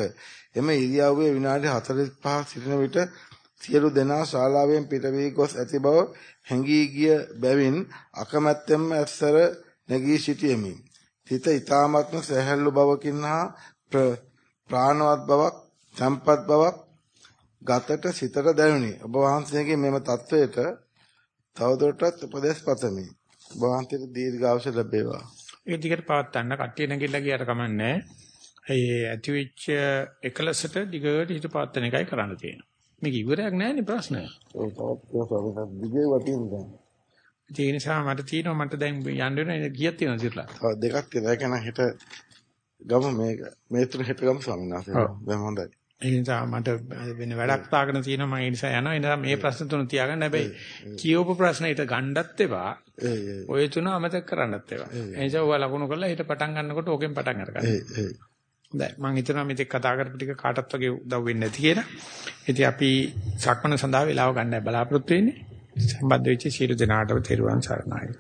එම ඉරියව්වේ විනාඩි 45 සිටින විට සියලු දෙනා ශාලාවෙන් පිට වී ගොස් ඇති බව හැඟී ගිය බැවින් අකමැත්තෙන්ම ඇස්සර නැගී සිටියෙමි. සිත ඊ타මත්ම සැහැල්ලු බවකින් හා ප්‍රාණවත් බවක්, සම්පත් බවක් ගතට සිතට දැනුනි. ඔබ වහන්සේගේ මෙම தത്വයට තවදුරටත් උපදෙස් පතමි. ඔබ වහන්සේට දීර්ඝායුෂ ලැබේවා. ඒ දිගට පවත්වන්න කට්ටිය නැගිටලා ගියට කමන්නේ. ඒ ඇතිවිච්ච එකලසට දිගට හිත පවත්වන එකයි කරන්න තියෙන්නේ. මේක ඉවරයක් නැහැ නේ ප්‍රශ්නය. ඔව් තාත්තා සමහර දිගේ වටින්නේ. ඒ නිසා මට තියෙනවා මට දැන් යන්න වෙන ගියක් තියෙනවා සිරලා. ඔව් දෙකක් තියෙනවා. ඒක නම් හිත ගම මේක මේ තුන හෙට ගම ස්වාමීන් වහන්සේ. දැන් හොඳයි. ඒ නිසා මට වෙන වැඩක් තාගෙන තියෙනවා මම ඒ නිසා යනවා. ඒ නිසා මේ ප්‍රශ්න තුන තියාගන්න හැබැයි කියවපු ප්‍රශ්න ඊට ගණ්ඩත් එපා. ඔය තුන අමතක කරන්නත් එපා. ඒ නිසා ඔයා ලකුණු කරලා ඊට පටන් ගන්නකොට ඕකෙන් පටන් අරගන්න. හොඳයි මම හිතනවා මේක කතා කරපු ටික කාටත් වගේ උදව් වෙන්නේ නැති කියලා. ඉතින් අපි සක්මන සඳහා වෙලාව ගන්න බලාපොරොත්තු වෙන්නේ. සම්බන්ධ වෙච්ච සියලු දෙනාටම තෙරුවන් සරණයි.